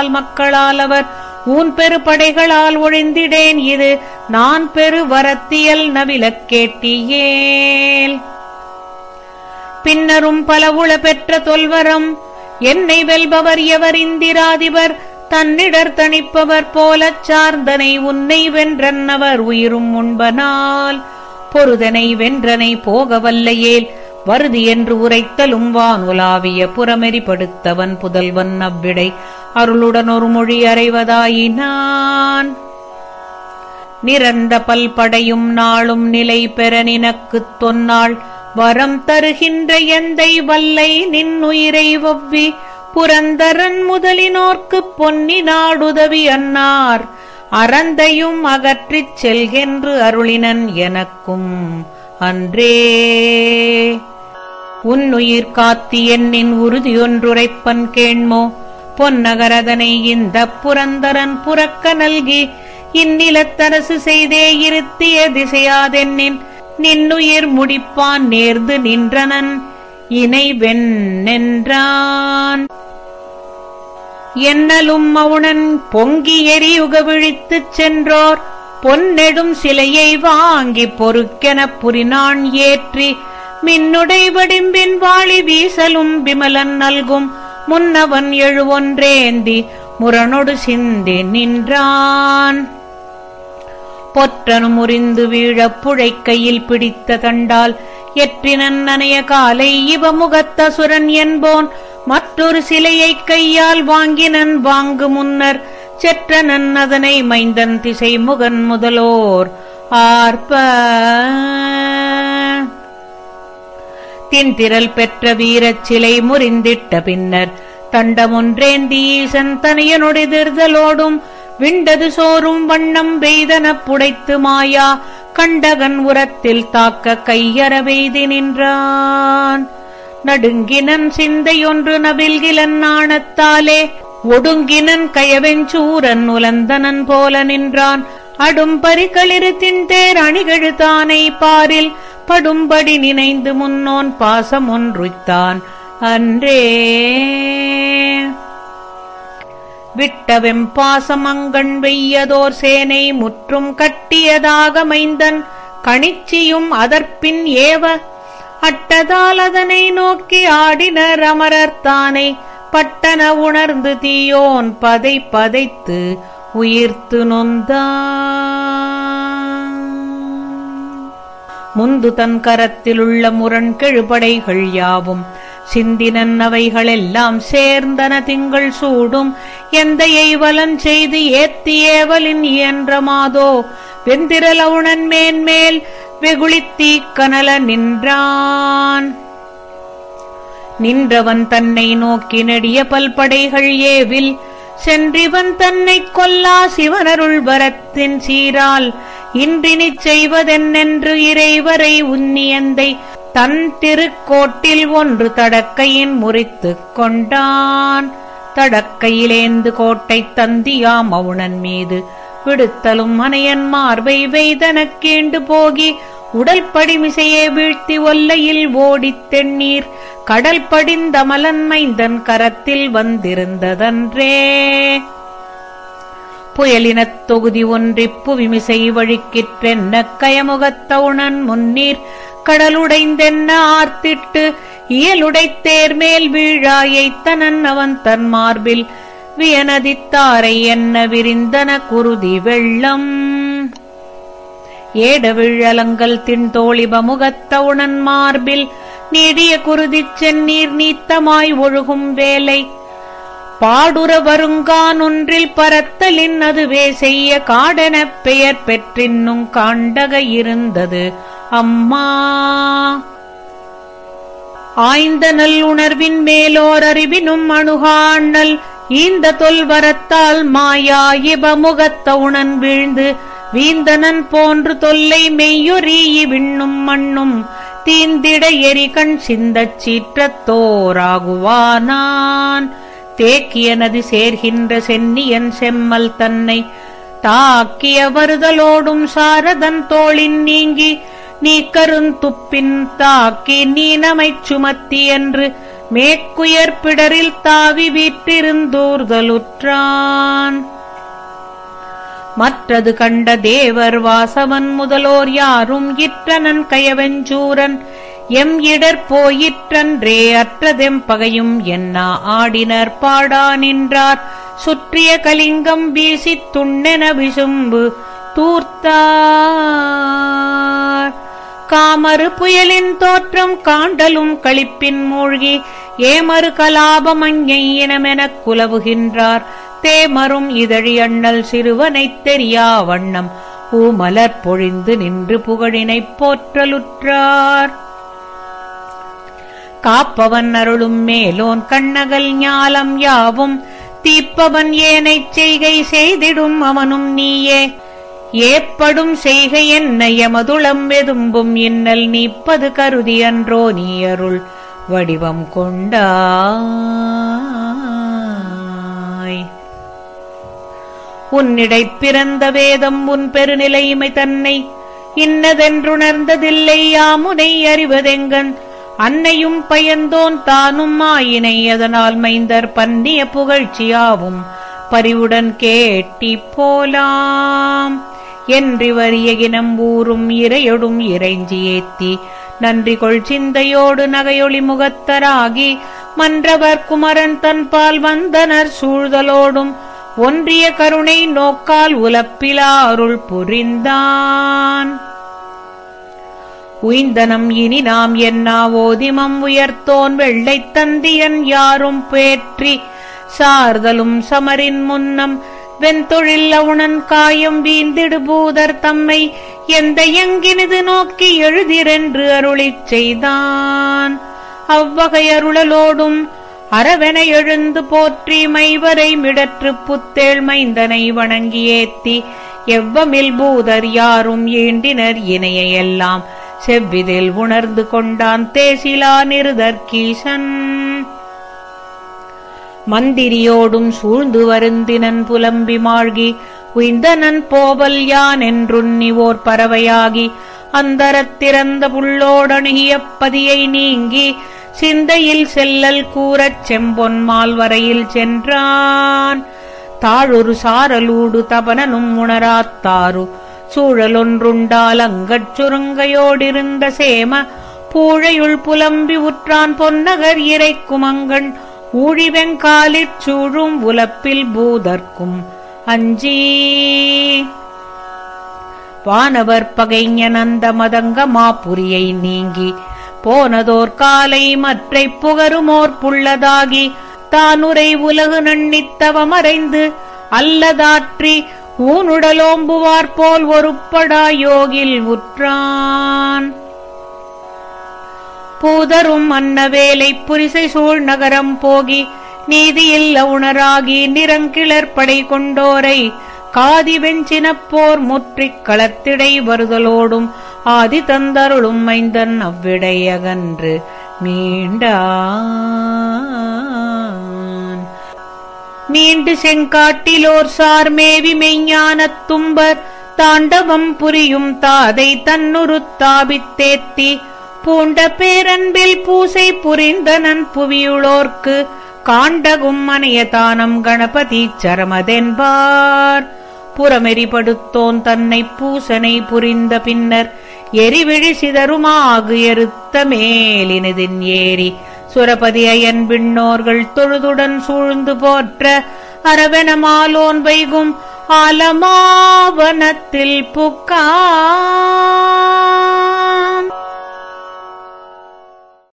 மக்களால் அவர் ஊன் பெரு படைகளால் ஒழிந்திடேன் இது நான் பெரு வரத்தியல் நவிலக் கேட்டியேல். பின்னரும் பலவுள பெற்ற தொல்வரம் என்னை வெல்பவர் எவர் இந்திராதிபர் தன்னிடர் தணிப்பவர் போலச் சார்ந்தனை உன்னை வென்றன்னவர் உயிரும் உண்பனால் பொருதனை வென்றனை போகவல்லையேல் வருதி என்று உரைத்தலும் வானுலாவிய புறமெறிப்படுத்தவன் புதல்வன் அவ்விடை. அருளுடன் ஒரு மொழி அறைவதாயினான். நிரந்த பல்படையும் நாளும் நிலை பெற நினக்குத் தொன்னாள். வரம் தருகின்ற எந்தை வல்லை நின்னுயிரை வவ்வி. புரந்தரன் முதலினோர்க்குப் பொன்னி நாடுதவி அன்னார். அறந்தையும் அகற்றிச் செல்கென்று அருளினன் எனக்கும் அன்றே. உன்னுயிர் காத்தி என்னின் உறுதியொன்றுரைப்பன் கேண்மோ. பொன்னகரதனை இந்த புரந்தரன் புறக்க நல்கி இந்நிலத்தரசு செய்தே இருத்திய திசையாதென்னின் நின்னுயிர் முடிப்பான் நேர்ந்து நின்றனன் இணை வெண்ணென்றான் என்னலும் மவுணன் பொங்கி எரியுக விழித்துச் சென்றோர் பொன்னெடும் சிலையை வாங்கி பொறுக்கெனப் புரினான் ஏற்றி மின்னுடை வடிம்பின் வாளி வீசலும் விமலன் நல்கும். முன்னவன் எழுவொன்றேந்தி முரணொடு சிந்தி நின்றான். பொற்றனு முறிந்து வீழப் புழைக்கையில் பிடித்த தண்டால் எற்றினன் நனைய காலை இவ முகத்தசுரன் என்போன். மற்றொரு சிலையைக் கையால் வாங்கினன் வாங்கு முன்னர் செற்றனன் அதனை மைந்தன் திசை முகன் முதலோர் ஆர்ப்ப. தின்திரல் பெற்ற வீரச் சிலை முறிந்திட்ட பின்னர் தண்டமொன்றேந்தி ஈசன் தனையனொடிதிர்தலோடும் விண்டது சோறும் வண்ணம் வெய்தனப் புடைத்து மாயா கண்டகன் உரத்தில் தாக்க கையற வெய்தி நின்றான். நடுங்கினன் சிந்தையொன்று நபில்கிலன் நாணத்தாலே ஒடுங்கினன் கயவெஞ்சூரன் உலந்தனன் போல நின்றான். அடும் பரிகளிரு தின்தேர் அணிகழுதானை பாரில் படும்படி நினைந்து முன்னோன் பாசம் ஒன்றுத்தான் அன்றே விட்டவெம் பாசமங்கண் வெய்யதோர் சேனை முற்றும் கட்டியதாக மைந்தன். கணிச்சியும் அதற்பின் ஏவ அட்டதால் அதனை நோக்கி ஆடினர் அமரர்த்தானை பட்டன உணர்ந்து தீயோன் பதை பதைத்து உயிர்த்து நொந்தான் முந்து தன் கரத்திலுள்ள முரண் கெழுபடைகள் யாவும்? சிந்தினன் அவைகளெல்லாம் சேர்ந்தன திங்கள் சூடும். எந்தையை வலன் செய்து ஏத்தியேவலின் இயன்ற மாதோ? வெந்திரலவுணன் மேன்மேல் வெகுளித்தீ கனல நின்றான். நின்றவன் தன்னை நோக்கி நெடிய பல்படைகள் ஏவில். சென்றிவன் தன்னைக் கொல்லா சிவனருள் வரத்தின் சீரால். இன்றினிச் செய்வதென்னென்று இறைவரை உன்னியந்தை தன் திருக்கோட்டில் ஒன்று தடக்கையின் முறித்துக் கொண்டான். தடக்கையிலேந்து கோட்டை தந்தியாம் மவுனன் மீது விடுத்தலும் அனையன் மார்பை வெய்தனக் கீண்டு போகி உடல் படிமிசையே வீழ்த்தி ஒல்லையில் ஓடித் தென்னீர் கடல் படிந்தமலன் மைந்தன் கரத்தில் வந்திருந்ததன்றே. புயலினத் தொகுதி ஒன்றிப் புவிமிசை வழிக்கிற்றென்ன கயமுகத்தவுணன் முன்னீர்? கடலுடைந்தென்ன ஆர்த்திட்டு? இயலுடைத் தேர்மேல் வீழாயைத் தனன் அவன் தன் மார்பில். வியனதித்தாரை என்ன விரிந்தன குருதி வெள்ளம்? ஏடவிழலங்கள் தின்தோழிப முகத்தவுணன் மார்பில். நீடிய குருதிச் செந்நீர் நீத்தமாய் ஒழுகும் வேலை பாடுற வருங்கான் ஒன்றில் பரத்தலின் அதுவே செய்ய காடெனப் பெயர் பெற்றின்னும் காண்டக இருந்தது. அம்மா! ஆய்ந்த நல்லுணர்வின் மேலோர் அறிவினும் அணுகாண்ணல் ஈந்த தொல்வரத்தால் மாயா இபமுகத்தவுணன் வீழ்ந்து வீந்தனன் போன்று தொல்லை மெய்யொரீயி விண்ணும் மண்ணும் தீந்திட எரிகண் சிந்தச் சீற்றத்தோராகுவானான். தேக்கிய நதி சேர்கின்ற சென்னியன் செம்மல் தன்னை தாக்கிய வருதலோடும் சாரதன் தோளின் நீங்கி நீ கருந்துப்பின் தாக்கி நீனமைச் சுமத்தி என்று மேக்குயர்பிடரில் தாவி வீற்றிருந்தூர்தலுற்றான். மற்றது கண்ட தேவர் வாசவன் முதலோர் யாரும் இற்றனன் கயவெஞ்சூரன் எம் இடர் போயிற்றன்றே அற்றதெம் பகையும் என்னா ஆடினர் பாடா நின்றார். சுற்றிய கலிங்கம் வீசித் துண்ணென விசும்பு தூர்த்தார். காமறு புயலின் தோற்றம் காண்டலும் களிப்பின் மூழ்கி ஏமறு கலாபமஞ்சை இனமெனக் குலவுகின்றார். தேமரும் இதழியண்ணல் சிறுவனைத் தெரியா வண்ணம். பூமலர் பொழிந்து நின்று புகழினைப் போற்றலுற்றார். காப்பவன் அருளும் மேலோன் கண்ணகல் ஞாலம் யாவும். தீப்பவன் ஏனைச் செய்கை செய்திடும் அவனும் நீயே. ஏப்படும் செய்கை என்ன எமதுளம் வெதும்பும் இன்னல் நீப்பது கருதி அன்றோ நீ அருள் வடிவம் கொண்டாய். உன்னிடை பிறந்த வேதம் உன் பெருநிலைமை தன்னை. இன்னதென்றுணர்ந்ததில்லை யாமுனை அறிவதெங்கன் அன்னையும் பயந்தோன் தானும் ஆயினை அதனால் மைந்தர் பன்னிய புகழ்ச்சியாவும் பரிவுடன் கேட்டி போலாம். என்றிவர் எகினம் ஊரும் இறையொடும் இறைஞ்சி ஏத்தி நன்றி கொள் சிந்தையோடு நகையொளி முகத்தராகி மன்றவர் குமரன் தன்பால் வந்தனர் சூழ்தலோடும் ஒன்றிய கருணை நோக்கால் உலப்பிலா அருள் புரிந்தான். உய்ந்தனம் இனி நாம் என்னா ஓதிமம் உயர்த்தோன் வெள்ளைத் தந்தியன் யாரும் பேற்றி சார்தலும் சமரின் முன்னம் வெண்தொழில் அவுணன் காயம் வீந்திடு பூதர் தம்மை எந்த எங்கினிது நோக்கி எழுதிரென்று அருளிச் செய்தான். அவ்வகை அருளலோடும் அரவென எழுந்து போற்றி மைவரை மிடற்று புத்தேள் மைந்தனை வணங்கி ஏத்தி எவ்வமில் பூதர் யாரும் ஈண்டினர் இணையெல்லாம் செவ்விதில் உணர்ந்து கொண்டான் தேசிலா நிருதர்கீசன் மந்திரியோடும் சூழ்ந்து வருந்தினன் புலம்பி மாழ்கி உய்ந்தனன் போவல் யான் ஓர் பறவையாகி அந்தரத்திறந்த புள்ளோடணுகிய பதியை நீங்கி சிந்தையில் செல்லல் கூறச் செம்பொன்மால் வரையில் சென்றான். தாழொரு சாரலூடு தபனனும் உணராத்தாரு சூழலொன்றுண்டால் அங்கச் சுருங்கையோடிருந்த சேம பூழையுள் புலம்பி உற்றான் பொன்னகர் இறைக்குமங்கண் ஊழிவெங்காலிற் சூழும் உலப்பில் பூதர்க்கும். அஞ்சீ. வானவர் பகைஞனந்த மதங்க மாபுரியை நீங்கி. போனதோர் காலை மற்றை புகருமோர் புள்ளதாகி. தானுரை உலகு நன்னித்தவமறைந்து அல்லதாற்றி ஊனுடலோம்புவார் போல் ஒருப்படா யோகில் உற்றான். பூதரும் அன்னவேலை புரிசை சூழ் நகரம் போகி நீதியில் உணராகி நிறங்கிளற்படை கொண்டோரை காதி வெஞ்சினப்போர் முற்றிக் களத்திடை வருதலோடும் ஆதி தந்தருளும் மைந்தன் அவ்விடையகன்று மீண்டா. நீண்டு செங்காட்டிலோர் சார் மேவி மெய்ஞானத் தும்பர் தாண்டவம் புரியும் தாதை தன்னுருத்தாபித்தேத்தி பூண்ட பேரன்பில் பூசை புரிந்தனன் புவியுளோர்க்கு காண்டகும் மனையதானம் கணபதி சரமதென்பார். புறமெறிபடுத்தோன் தன்னை பூசனை புரிந்த பின்னர் எரிவிழி சிதருமாகு எருத்த மேலினதின் ஏறி சுரபதி அயன் விண்ணோர்கள் தொழுதுடன் சூழ்ந்து போற்ற அரவெனமாலோன் வைகும் ஆலமாவனத்தில் புக்கா